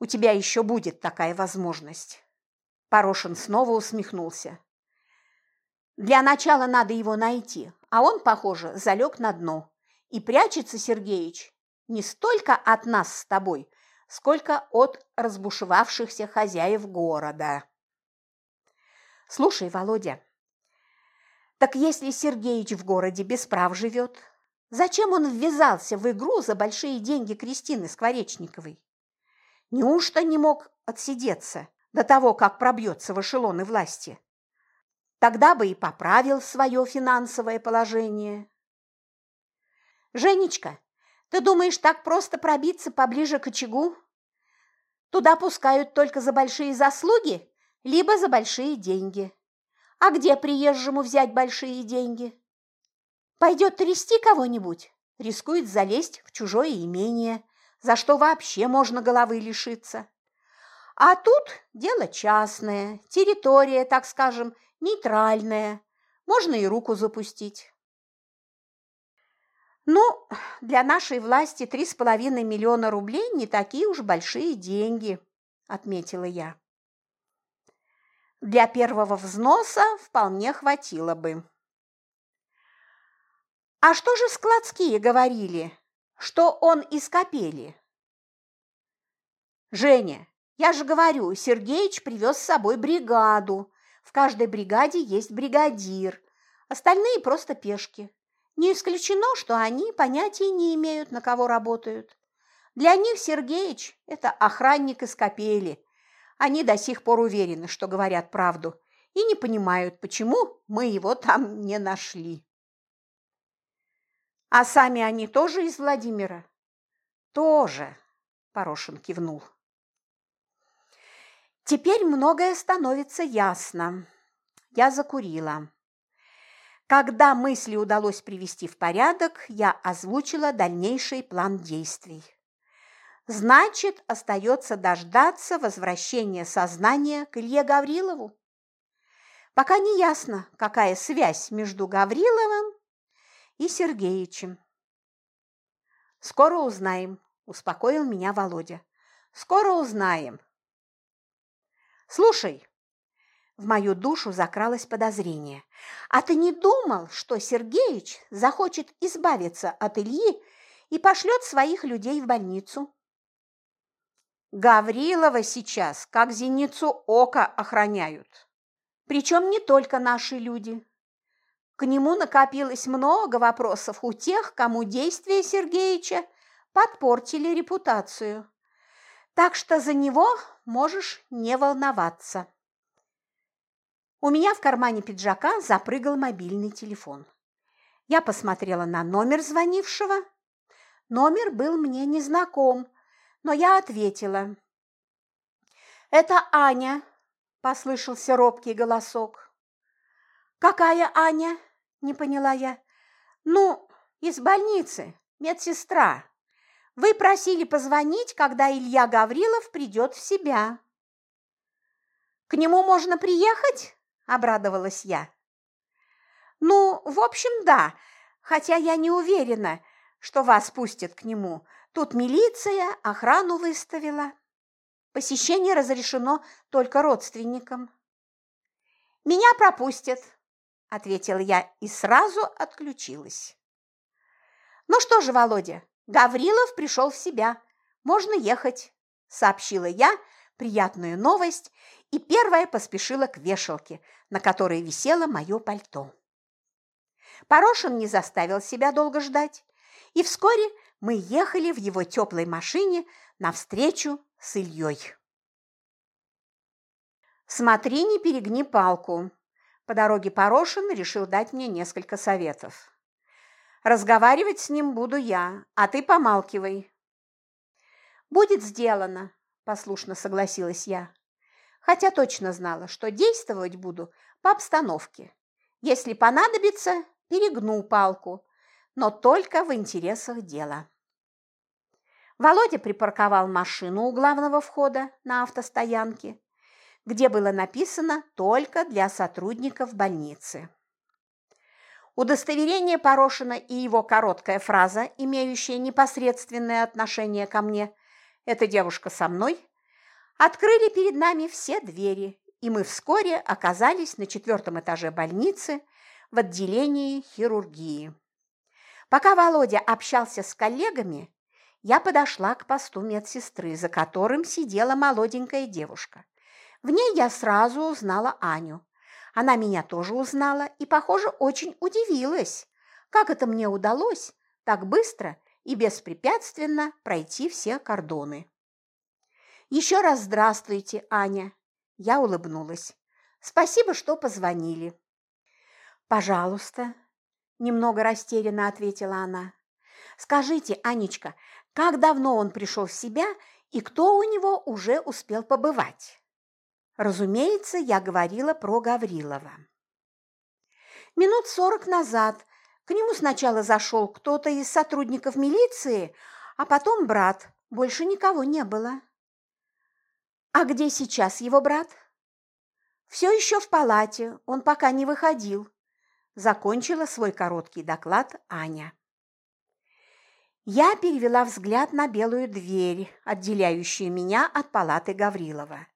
У тебя еще будет такая возможность. Порошин снова усмехнулся. Для начала надо его найти, а он, похоже, залег на дно. И прячется Сергеич не столько от нас с тобой, сколько от разбушевавшихся хозяев города. Слушай, Володя, так если Сергеич в городе без прав живет, зачем он ввязался в игру за большие деньги Кристины Скворечниковой? Неужто не мог отсидеться до того, как пробьется в эшелоны власти? Тогда бы и поправил свое финансовое положение. Женечка, ты думаешь, так просто пробиться поближе к очагу? Туда пускают только за большие заслуги либо за большие деньги. А где приезжему взять большие деньги? Пойдет трясти кого-нибудь, рискует залезть в чужое имение, за что вообще можно головы лишиться. А тут дело частное, территория, так скажем, нейтральная. Можно и руку запустить. Ну, для нашей власти три с половиной миллиона рублей не такие уж большие деньги, отметила я. Для первого взноса вполне хватило бы. А что же складские говорили, что он из капели? Женя, я же говорю, Сергеич привез с собой бригаду. В каждой бригаде есть бригадир, остальные просто пешки. Не исключено, что они понятия не имеют, на кого работают. Для них Сергеич – это охранник из капели. Они до сих пор уверены, что говорят правду, и не понимают, почему мы его там не нашли. А сами они тоже из Владимира? Тоже, Порошин кивнул. Теперь многое становится ясно. Я закурила. Когда мысли удалось привести в порядок, я озвучила дальнейший план действий. Значит, остается дождаться возвращения сознания к Илье Гаврилову. Пока не ясно, какая связь между Гавриловым и Сергеичем. «Скоро узнаем», – успокоил меня Володя. «Скоро узнаем». «Слушай», в мою душу закралось подозрение. «А ты не думал, что Сергеич захочет избавиться от Ильи и пошлет своих людей в больницу?» Гаврилова сейчас как зеницу ока охраняют. Причем не только наши люди. К нему накопилось много вопросов у тех, кому действия Сергеича подпортили репутацию. Так что за него можешь не волноваться. У меня в кармане пиджака запрыгал мобильный телефон. Я посмотрела на номер звонившего. Номер был мне незнаком, но я ответила. «Это Аня», – послышался робкий голосок. «Какая Аня?» – не поняла я. «Ну, из больницы, медсестра. Вы просили позвонить, когда Илья Гаврилов придет в себя». «К нему можно приехать?» обрадовалась я. Ну, в общем, да, хотя я не уверена, что вас пустят к нему. Тут милиция охрану выставила. Посещение разрешено только родственникам. Меня пропустят, ответила я и сразу отключилась. Ну что же, Володя, Гаврилов пришел в себя. Можно ехать, сообщила я приятную новость и первая поспешила к вешалке, на которой висело мое пальто. Порошин не заставил себя долго ждать, и вскоре мы ехали в его теплой машине навстречу с Ильей. «Смотри, не перегни палку», по дороге Порошин решил дать мне несколько советов. Разговаривать с ним буду я, а ты помалкивай. Будет сделано, послушно согласилась я хотя точно знала, что действовать буду по обстановке. Если понадобится, перегну палку, но только в интересах дела. Володя припарковал машину у главного входа на автостоянке, где было написано «Только для сотрудников больницы». Удостоверение Порошина и его короткая фраза, имеющая непосредственное отношение ко мне «Эта девушка со мной» открыли перед нами все двери, и мы вскоре оказались на четвертом этаже больницы в отделении хирургии. Пока Володя общался с коллегами, я подошла к посту медсестры, за которым сидела молоденькая девушка. В ней я сразу узнала Аню. Она меня тоже узнала и, похоже, очень удивилась, как это мне удалось так быстро и беспрепятственно пройти все кордоны. Еще раз здравствуйте, Аня. Я улыбнулась. Спасибо, что позвонили. Пожалуйста, немного растерянно ответила она. Скажите, Анечка, как давно он пришел в себя и кто у него уже успел побывать? Разумеется, я говорила про Гаврилова. Минут сорок назад к нему сначала зашел кто-то из сотрудников милиции, а потом брат. Больше никого не было. А где сейчас его брат? Все еще в палате, он пока не выходил. Закончила свой короткий доклад Аня. Я перевела взгляд на белую дверь, отделяющую меня от палаты Гаврилова.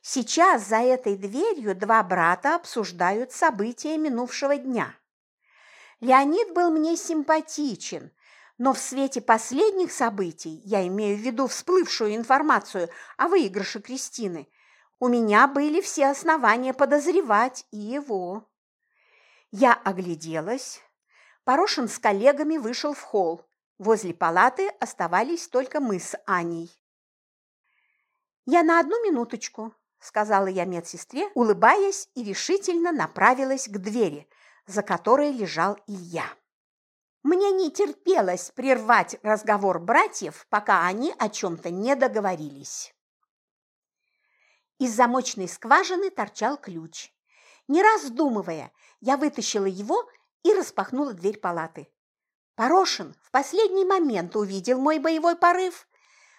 Сейчас за этой дверью два брата обсуждают события минувшего дня. Леонид был мне симпатичен, но в свете последних событий, я имею в виду всплывшую информацию о выигрыше Кристины, у меня были все основания подозревать и его. Я огляделась. Порошин с коллегами вышел в холл. Возле палаты оставались только мы с Аней. «Я на одну минуточку», – сказала я медсестре, улыбаясь и решительно направилась к двери, за которой лежал Илья. Мне не терпелось прервать разговор братьев, пока они о чем-то не договорились. Из замочной скважины торчал ключ. Не раздумывая, я вытащила его и распахнула дверь палаты. Порошин в последний момент увидел мой боевой порыв,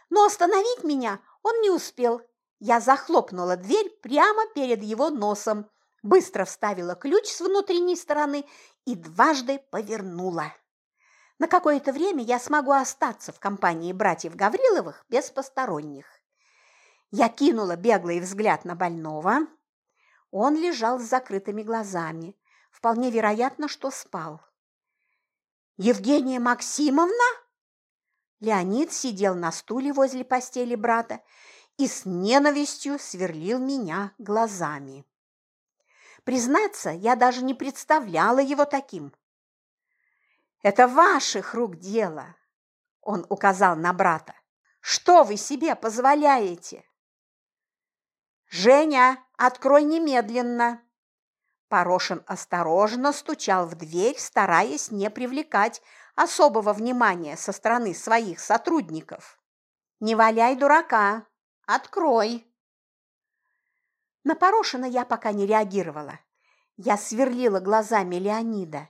но остановить меня он не успел я захлопнула дверь прямо перед его носом, быстро вставила ключ с внутренней стороны и дважды повернула. На какое-то время я смогу остаться в компании братьев Гавриловых без посторонних. Я кинула беглый взгляд на больного. Он лежал с закрытыми глазами. Вполне вероятно, что спал. «Евгения Максимовна?» Леонид сидел на стуле возле постели брата и с ненавистью сверлил меня глазами. Признаться, я даже не представляла его таким. «Это ваших рук дело!» – он указал на брата. «Что вы себе позволяете?» «Женя, открой немедленно!» Порошин осторожно стучал в дверь, стараясь не привлекать особого внимания со стороны своих сотрудников. «Не валяй дурака!» Открой!» На Порошина я пока не реагировала. Я сверлила глазами Леонида,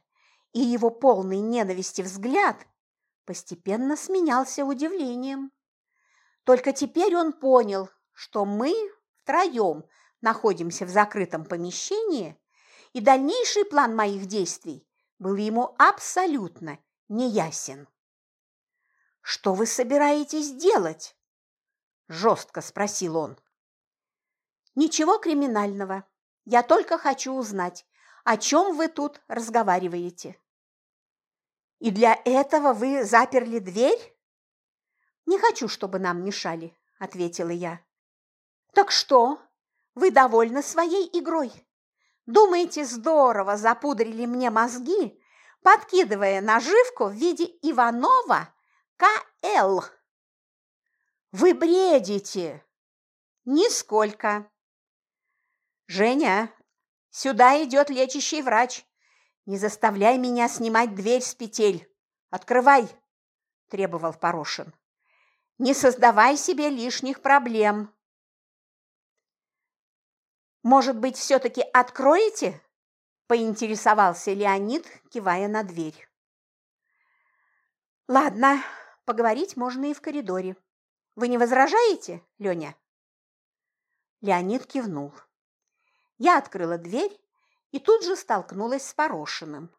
и его полный ненависти взгляд постепенно сменялся удивлением. Только теперь он понял, что мы втроем находимся в закрытом помещении, и дальнейший план моих действий был ему абсолютно неясен. «Что вы собираетесь делать?» жестко спросил он. Ничего криминального. Я только хочу узнать, о чем вы тут разговариваете. И для этого вы заперли дверь? Не хочу, чтобы нам мешали, ответила я. Так что, вы довольны своей игрой? Думаете, здорово запудрили мне мозги, подкидывая наживку в виде Иванова К.Л. Вы бредите. Нисколько. Женя, сюда идет лечащий врач. Не заставляй меня снимать дверь с петель. Открывай, требовал Порошин. Не создавай себе лишних проблем. Может быть, все-таки откроете? Поинтересовался Леонид, кивая на дверь. Ладно, поговорить можно и в коридоре. Вы не возражаете, Леня?» Леонид кивнул. Я открыла дверь и тут же столкнулась с Порошиным.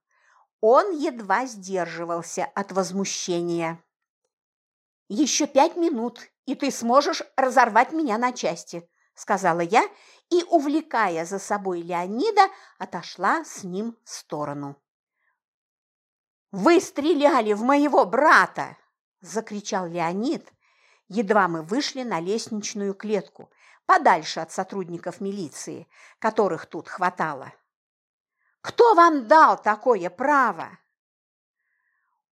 Он едва сдерживался от возмущения. «Еще пять минут, и ты сможешь разорвать меня на части», – сказала я и, увлекая за собой Леонида, отошла с ним в сторону. «Вы стреляли в моего брата!» – закричал Леонид, едва мы вышли на лестничную клетку, подальше от сотрудников милиции, которых тут хватало. «Кто вам дал такое право?»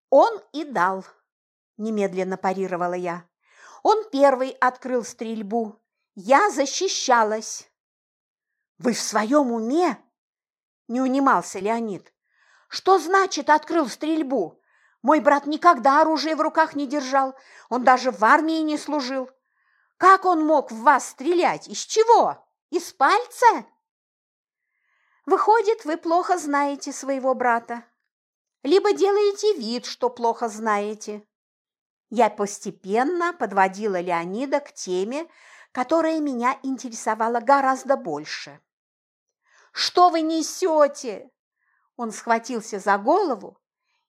«Он и дал», – немедленно парировала я. «Он первый открыл стрельбу. Я защищалась». «Вы в своем уме?» – не унимался Леонид. «Что значит открыл стрельбу? Мой брат никогда оружие в руках не держал, он даже в армии не служил. Как он мог в вас стрелять? Из чего? Из пальца? Выходит, вы плохо знаете своего брата. Либо делаете вид, что плохо знаете. Я постепенно подводила Леонида к теме, которая меня интересовала гораздо больше. «Что вы несете?» Он схватился за голову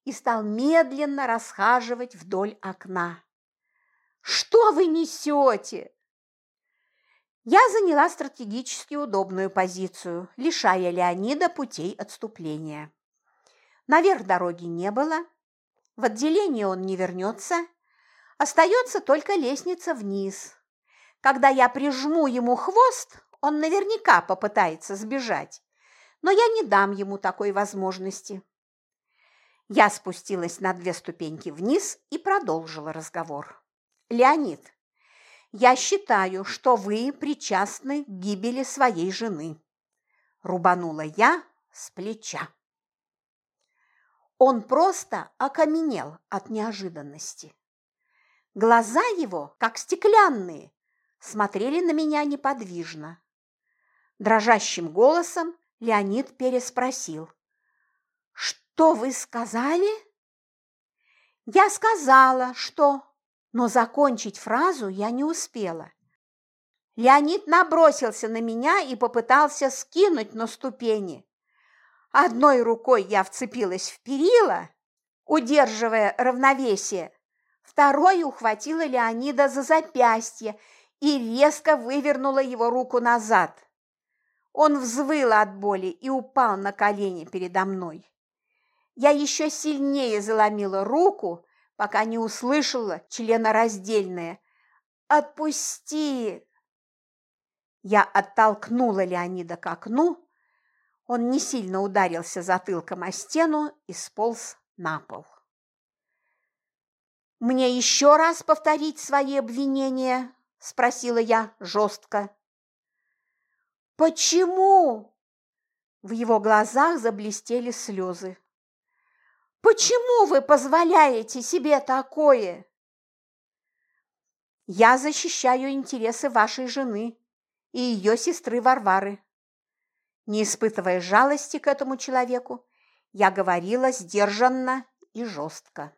и стал медленно расхаживать вдоль окна. «Что вы несете?» Я заняла стратегически удобную позицию, лишая Леонида путей отступления. Наверх дороги не было, в отделение он не вернется, остается только лестница вниз. Когда я прижму ему хвост, он наверняка попытается сбежать, но я не дам ему такой возможности. Я спустилась на две ступеньки вниз и продолжила разговор. «Леонид, я считаю, что вы причастны к гибели своей жены», – рубанула я с плеча. Он просто окаменел от неожиданности. Глаза его, как стеклянные, смотрели на меня неподвижно. Дрожащим голосом Леонид переспросил. «Что вы сказали?» «Я сказала, что...» Но закончить фразу я не успела. Леонид набросился на меня и попытался скинуть на ступени. Одной рукой я вцепилась в перила, удерживая равновесие, второй ухватила Леонида за запястье и резко вывернула его руку назад. Он взвыл от боли и упал на колени передо мной. Я еще сильнее заломила руку, пока не услышала членораздельное «Отпусти!». Я оттолкнула Леонида к окну, он не сильно ударился затылком о стену и сполз на пол. «Мне еще раз повторить свои обвинения?» – спросила я жестко. «Почему?» В его глазах заблестели слезы. Почему вы позволяете себе такое? Я защищаю интересы вашей жены и ее сестры Варвары. Не испытывая жалости к этому человеку, я говорила сдержанно и жестко.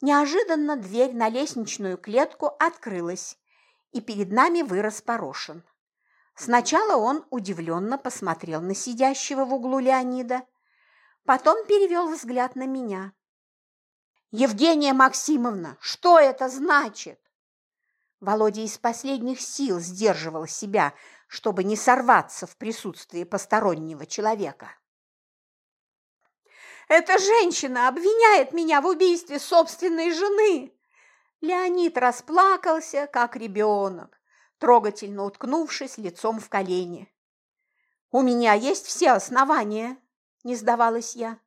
Неожиданно дверь на лестничную клетку открылась, и перед нами вырос Порошин. Сначала он удивленно посмотрел на сидящего в углу Леонида, Потом перевел взгляд на меня. «Евгения Максимовна, что это значит?» Володя из последних сил сдерживал себя, чтобы не сорваться в присутствии постороннего человека. «Эта женщина обвиняет меня в убийстве собственной жены!» Леонид расплакался, как ребенок, трогательно уткнувшись лицом в колени. «У меня есть все основания не сдавалась я.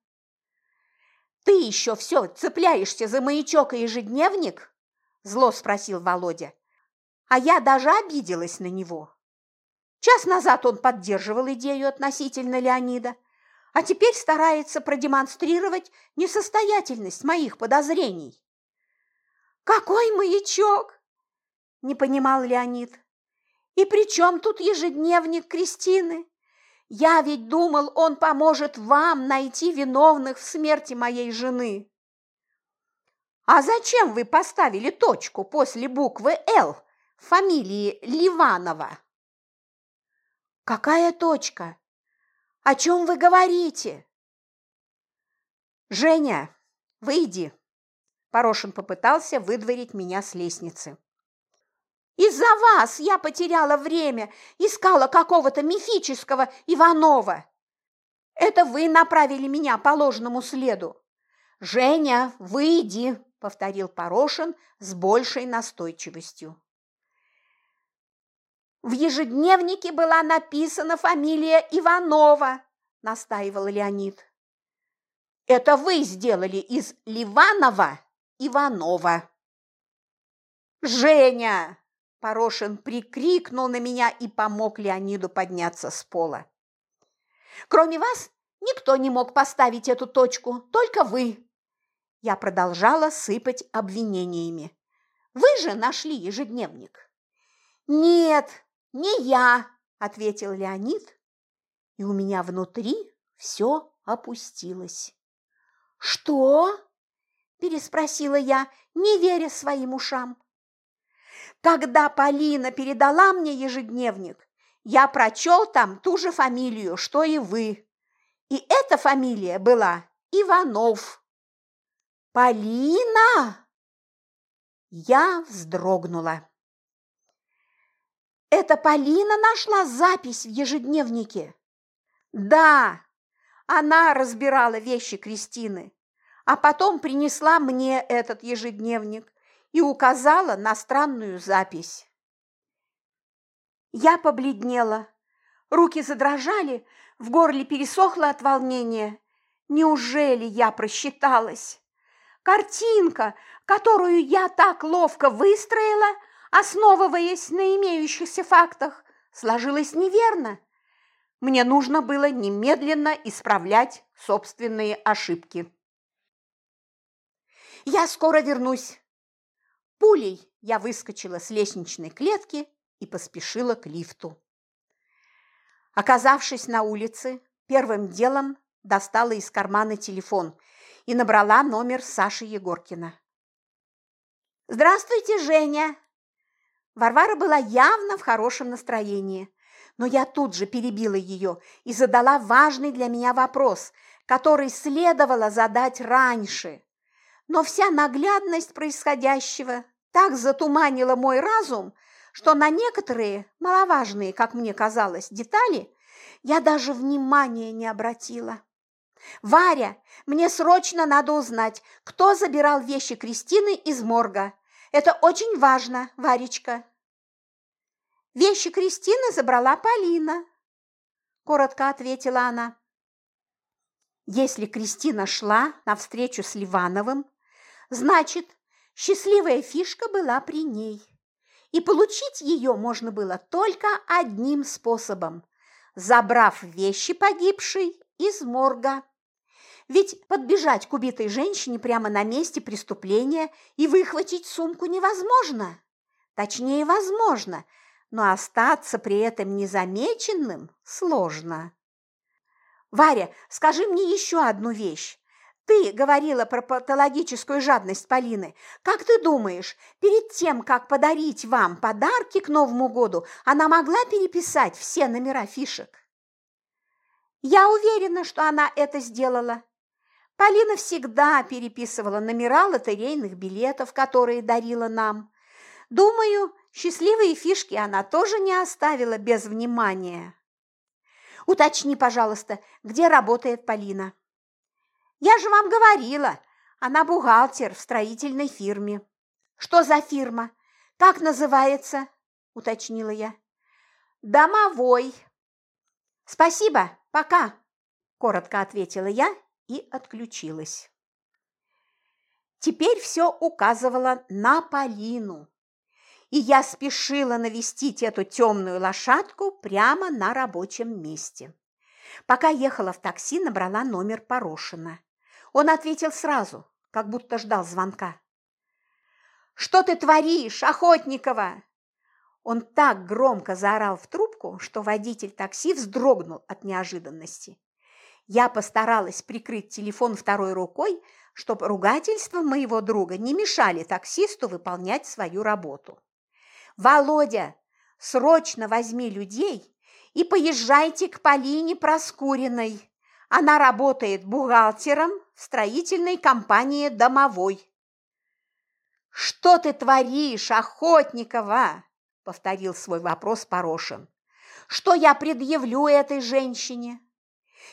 «Ты еще все цепляешься за маячок и ежедневник?» – зло спросил Володя. А я даже обиделась на него. Час назад он поддерживал идею относительно Леонида, а теперь старается продемонстрировать несостоятельность моих подозрений. «Какой маячок?» – не понимал Леонид. «И при чем тут ежедневник Кристины?» Я ведь думал, он поможет вам найти виновных в смерти моей жены. А зачем вы поставили точку после буквы «Л» фамилии Ливанова? Какая точка? О чем вы говорите? Женя, выйди. Порошин попытался выдворить меня с лестницы. Из-за вас я потеряла время, искала какого-то мифического Иванова. Это вы направили меня по ложному следу. Женя, выйди, повторил Порошин с большей настойчивостью. В ежедневнике была написана фамилия Иванова, настаивал Леонид. Это вы сделали из Ливанова Иванова. Женя, Порошин прикрикнул на меня и помог Леониду подняться с пола. «Кроме вас никто не мог поставить эту точку, только вы!» Я продолжала сыпать обвинениями. «Вы же нашли ежедневник!» «Нет, не я!» – ответил Леонид, и у меня внутри все опустилось. «Что?» – переспросила я, не веря своим ушам. Когда Полина передала мне ежедневник, я прочел там ту же фамилию, что и вы. И эта фамилия была Иванов. Полина! Я вздрогнула. Это Полина нашла запись в ежедневнике? Да, она разбирала вещи Кристины, а потом принесла мне этот ежедневник и указала на странную запись. Я побледнела, руки задрожали, в горле пересохло от волнения. Неужели я просчиталась? Картинка, которую я так ловко выстроила, основываясь на имеющихся фактах, сложилась неверно. Мне нужно было немедленно исправлять собственные ошибки. «Я скоро вернусь!» Пулей я выскочила с лестничной клетки и поспешила к лифту. Оказавшись на улице, первым делом достала из кармана телефон и набрала номер Саши Егоркина. «Здравствуйте, Женя!» Варвара была явно в хорошем настроении, но я тут же перебила ее и задала важный для меня вопрос, который следовало задать раньше. Но вся наглядность происходящего так затуманила мой разум, что на некоторые, маловажные, как мне казалось, детали я даже внимания не обратила. «Варя, мне срочно надо узнать, кто забирал вещи Кристины из морга. Это очень важно, Варечка». «Вещи Кристины забрала Полина», – коротко ответила она. Если Кристина шла навстречу с Ливановым, значит, счастливая фишка была при ней и получить ее можно было только одним способом – забрав вещи погибшей из морга. Ведь подбежать к убитой женщине прямо на месте преступления и выхватить сумку невозможно. Точнее, возможно, но остаться при этом незамеченным сложно. «Варя, скажи мне еще одну вещь. Ты говорила про патологическую жадность Полины. Как ты думаешь, перед тем, как подарить вам подарки к Новому году, она могла переписать все номера фишек? Я уверена, что она это сделала. Полина всегда переписывала номера лотерейных билетов, которые дарила нам. Думаю, счастливые фишки она тоже не оставила без внимания. Уточни, пожалуйста, где работает Полина. Я же вам говорила, она бухгалтер в строительной фирме. Что за фирма? Как называется? уточнила я. Домовой. Спасибо, пока, коротко ответила я и отключилась. Теперь все указывало на Полину, и я спешила навестить эту темную лошадку прямо на рабочем месте. Пока ехала в такси, набрала номер Порошина. Он ответил сразу, как будто ждал звонка. «Что ты творишь, Охотникова?» Он так громко заорал в трубку, что водитель такси вздрогнул от неожиданности. Я постаралась прикрыть телефон второй рукой, чтобы ругательства моего друга не мешали таксисту выполнять свою работу. «Володя, срочно возьми людей и поезжайте к Полине Проскуриной!» Она работает бухгалтером в строительной компании «Домовой». «Что ты творишь, Охотникова?» – повторил свой вопрос Порошин. «Что я предъявлю этой женщине?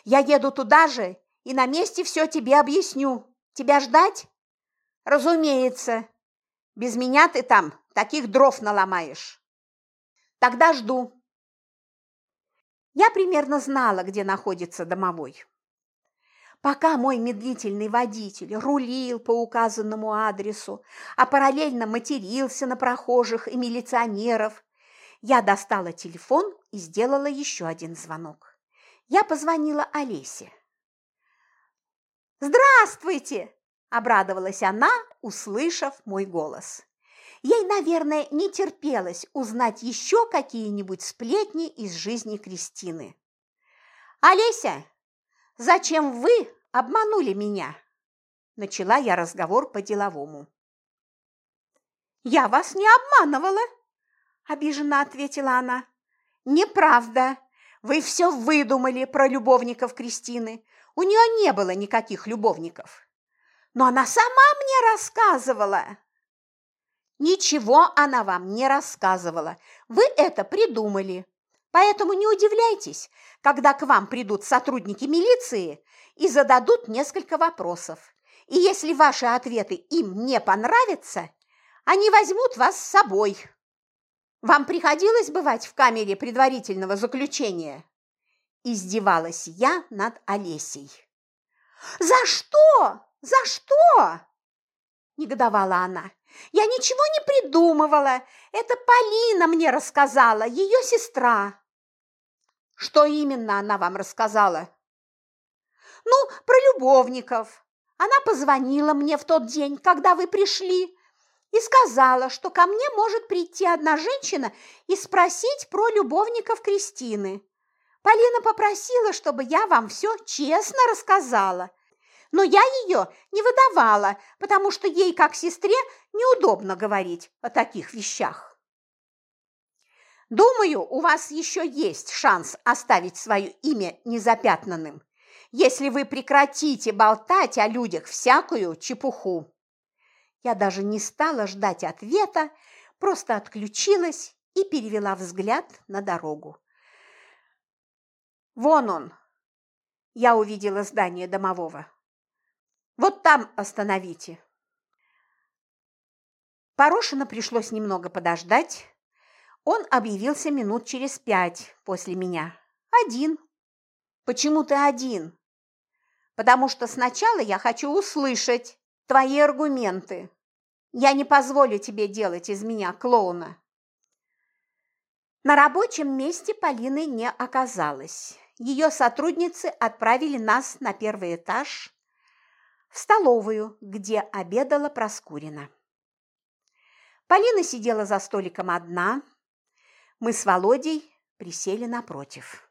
Я еду туда же и на месте все тебе объясню. Тебя ждать? Разумеется. Без меня ты там таких дров наломаешь. Тогда жду. Я примерно знала, где находится домовой. Пока мой медлительный водитель рулил по указанному адресу, а параллельно матерился на прохожих и милиционеров, я достала телефон и сделала еще один звонок. Я позвонила Олесе. «Здравствуйте!» – обрадовалась она, услышав мой голос. Ей, наверное, не терпелось узнать еще какие-нибудь сплетни из жизни Кристины. «Олеся, зачем вы обманули меня?» Начала я разговор по-деловому. «Я вас не обманывала», – обиженно ответила она. «Неправда. Вы все выдумали про любовников Кристины. У нее не было никаких любовников. Но она сама мне рассказывала». «Ничего она вам не рассказывала. Вы это придумали. Поэтому не удивляйтесь, когда к вам придут сотрудники милиции и зададут несколько вопросов. И если ваши ответы им не понравятся, они возьмут вас с собой. Вам приходилось бывать в камере предварительного заключения? Издевалась я над Олесей. «За что? За что?» Негодовала она. «Я ничего не придумывала. Это Полина мне рассказала, ее сестра». «Что именно она вам рассказала?» «Ну, про любовников. Она позвонила мне в тот день, когда вы пришли, и сказала, что ко мне может прийти одна женщина и спросить про любовников Кристины. Полина попросила, чтобы я вам все честно рассказала, но я ее не выдавала, потому что ей, как сестре, неудобно говорить о таких вещах. Думаю, у вас еще есть шанс оставить свое имя незапятнанным, если вы прекратите болтать о людях всякую чепуху. Я даже не стала ждать ответа, просто отключилась и перевела взгляд на дорогу. Вон он. Я увидела здание домового. Вот там остановите. Порошину пришлось немного подождать. Он объявился минут через пять после меня. Один. Почему ты один? Потому что сначала я хочу услышать твои аргументы. Я не позволю тебе делать из меня клоуна. На рабочем месте Полины не оказалось. Ее сотрудницы отправили нас на первый этаж, в столовую, где обедала Проскурина. Полина сидела за столиком одна, мы с Володей присели напротив.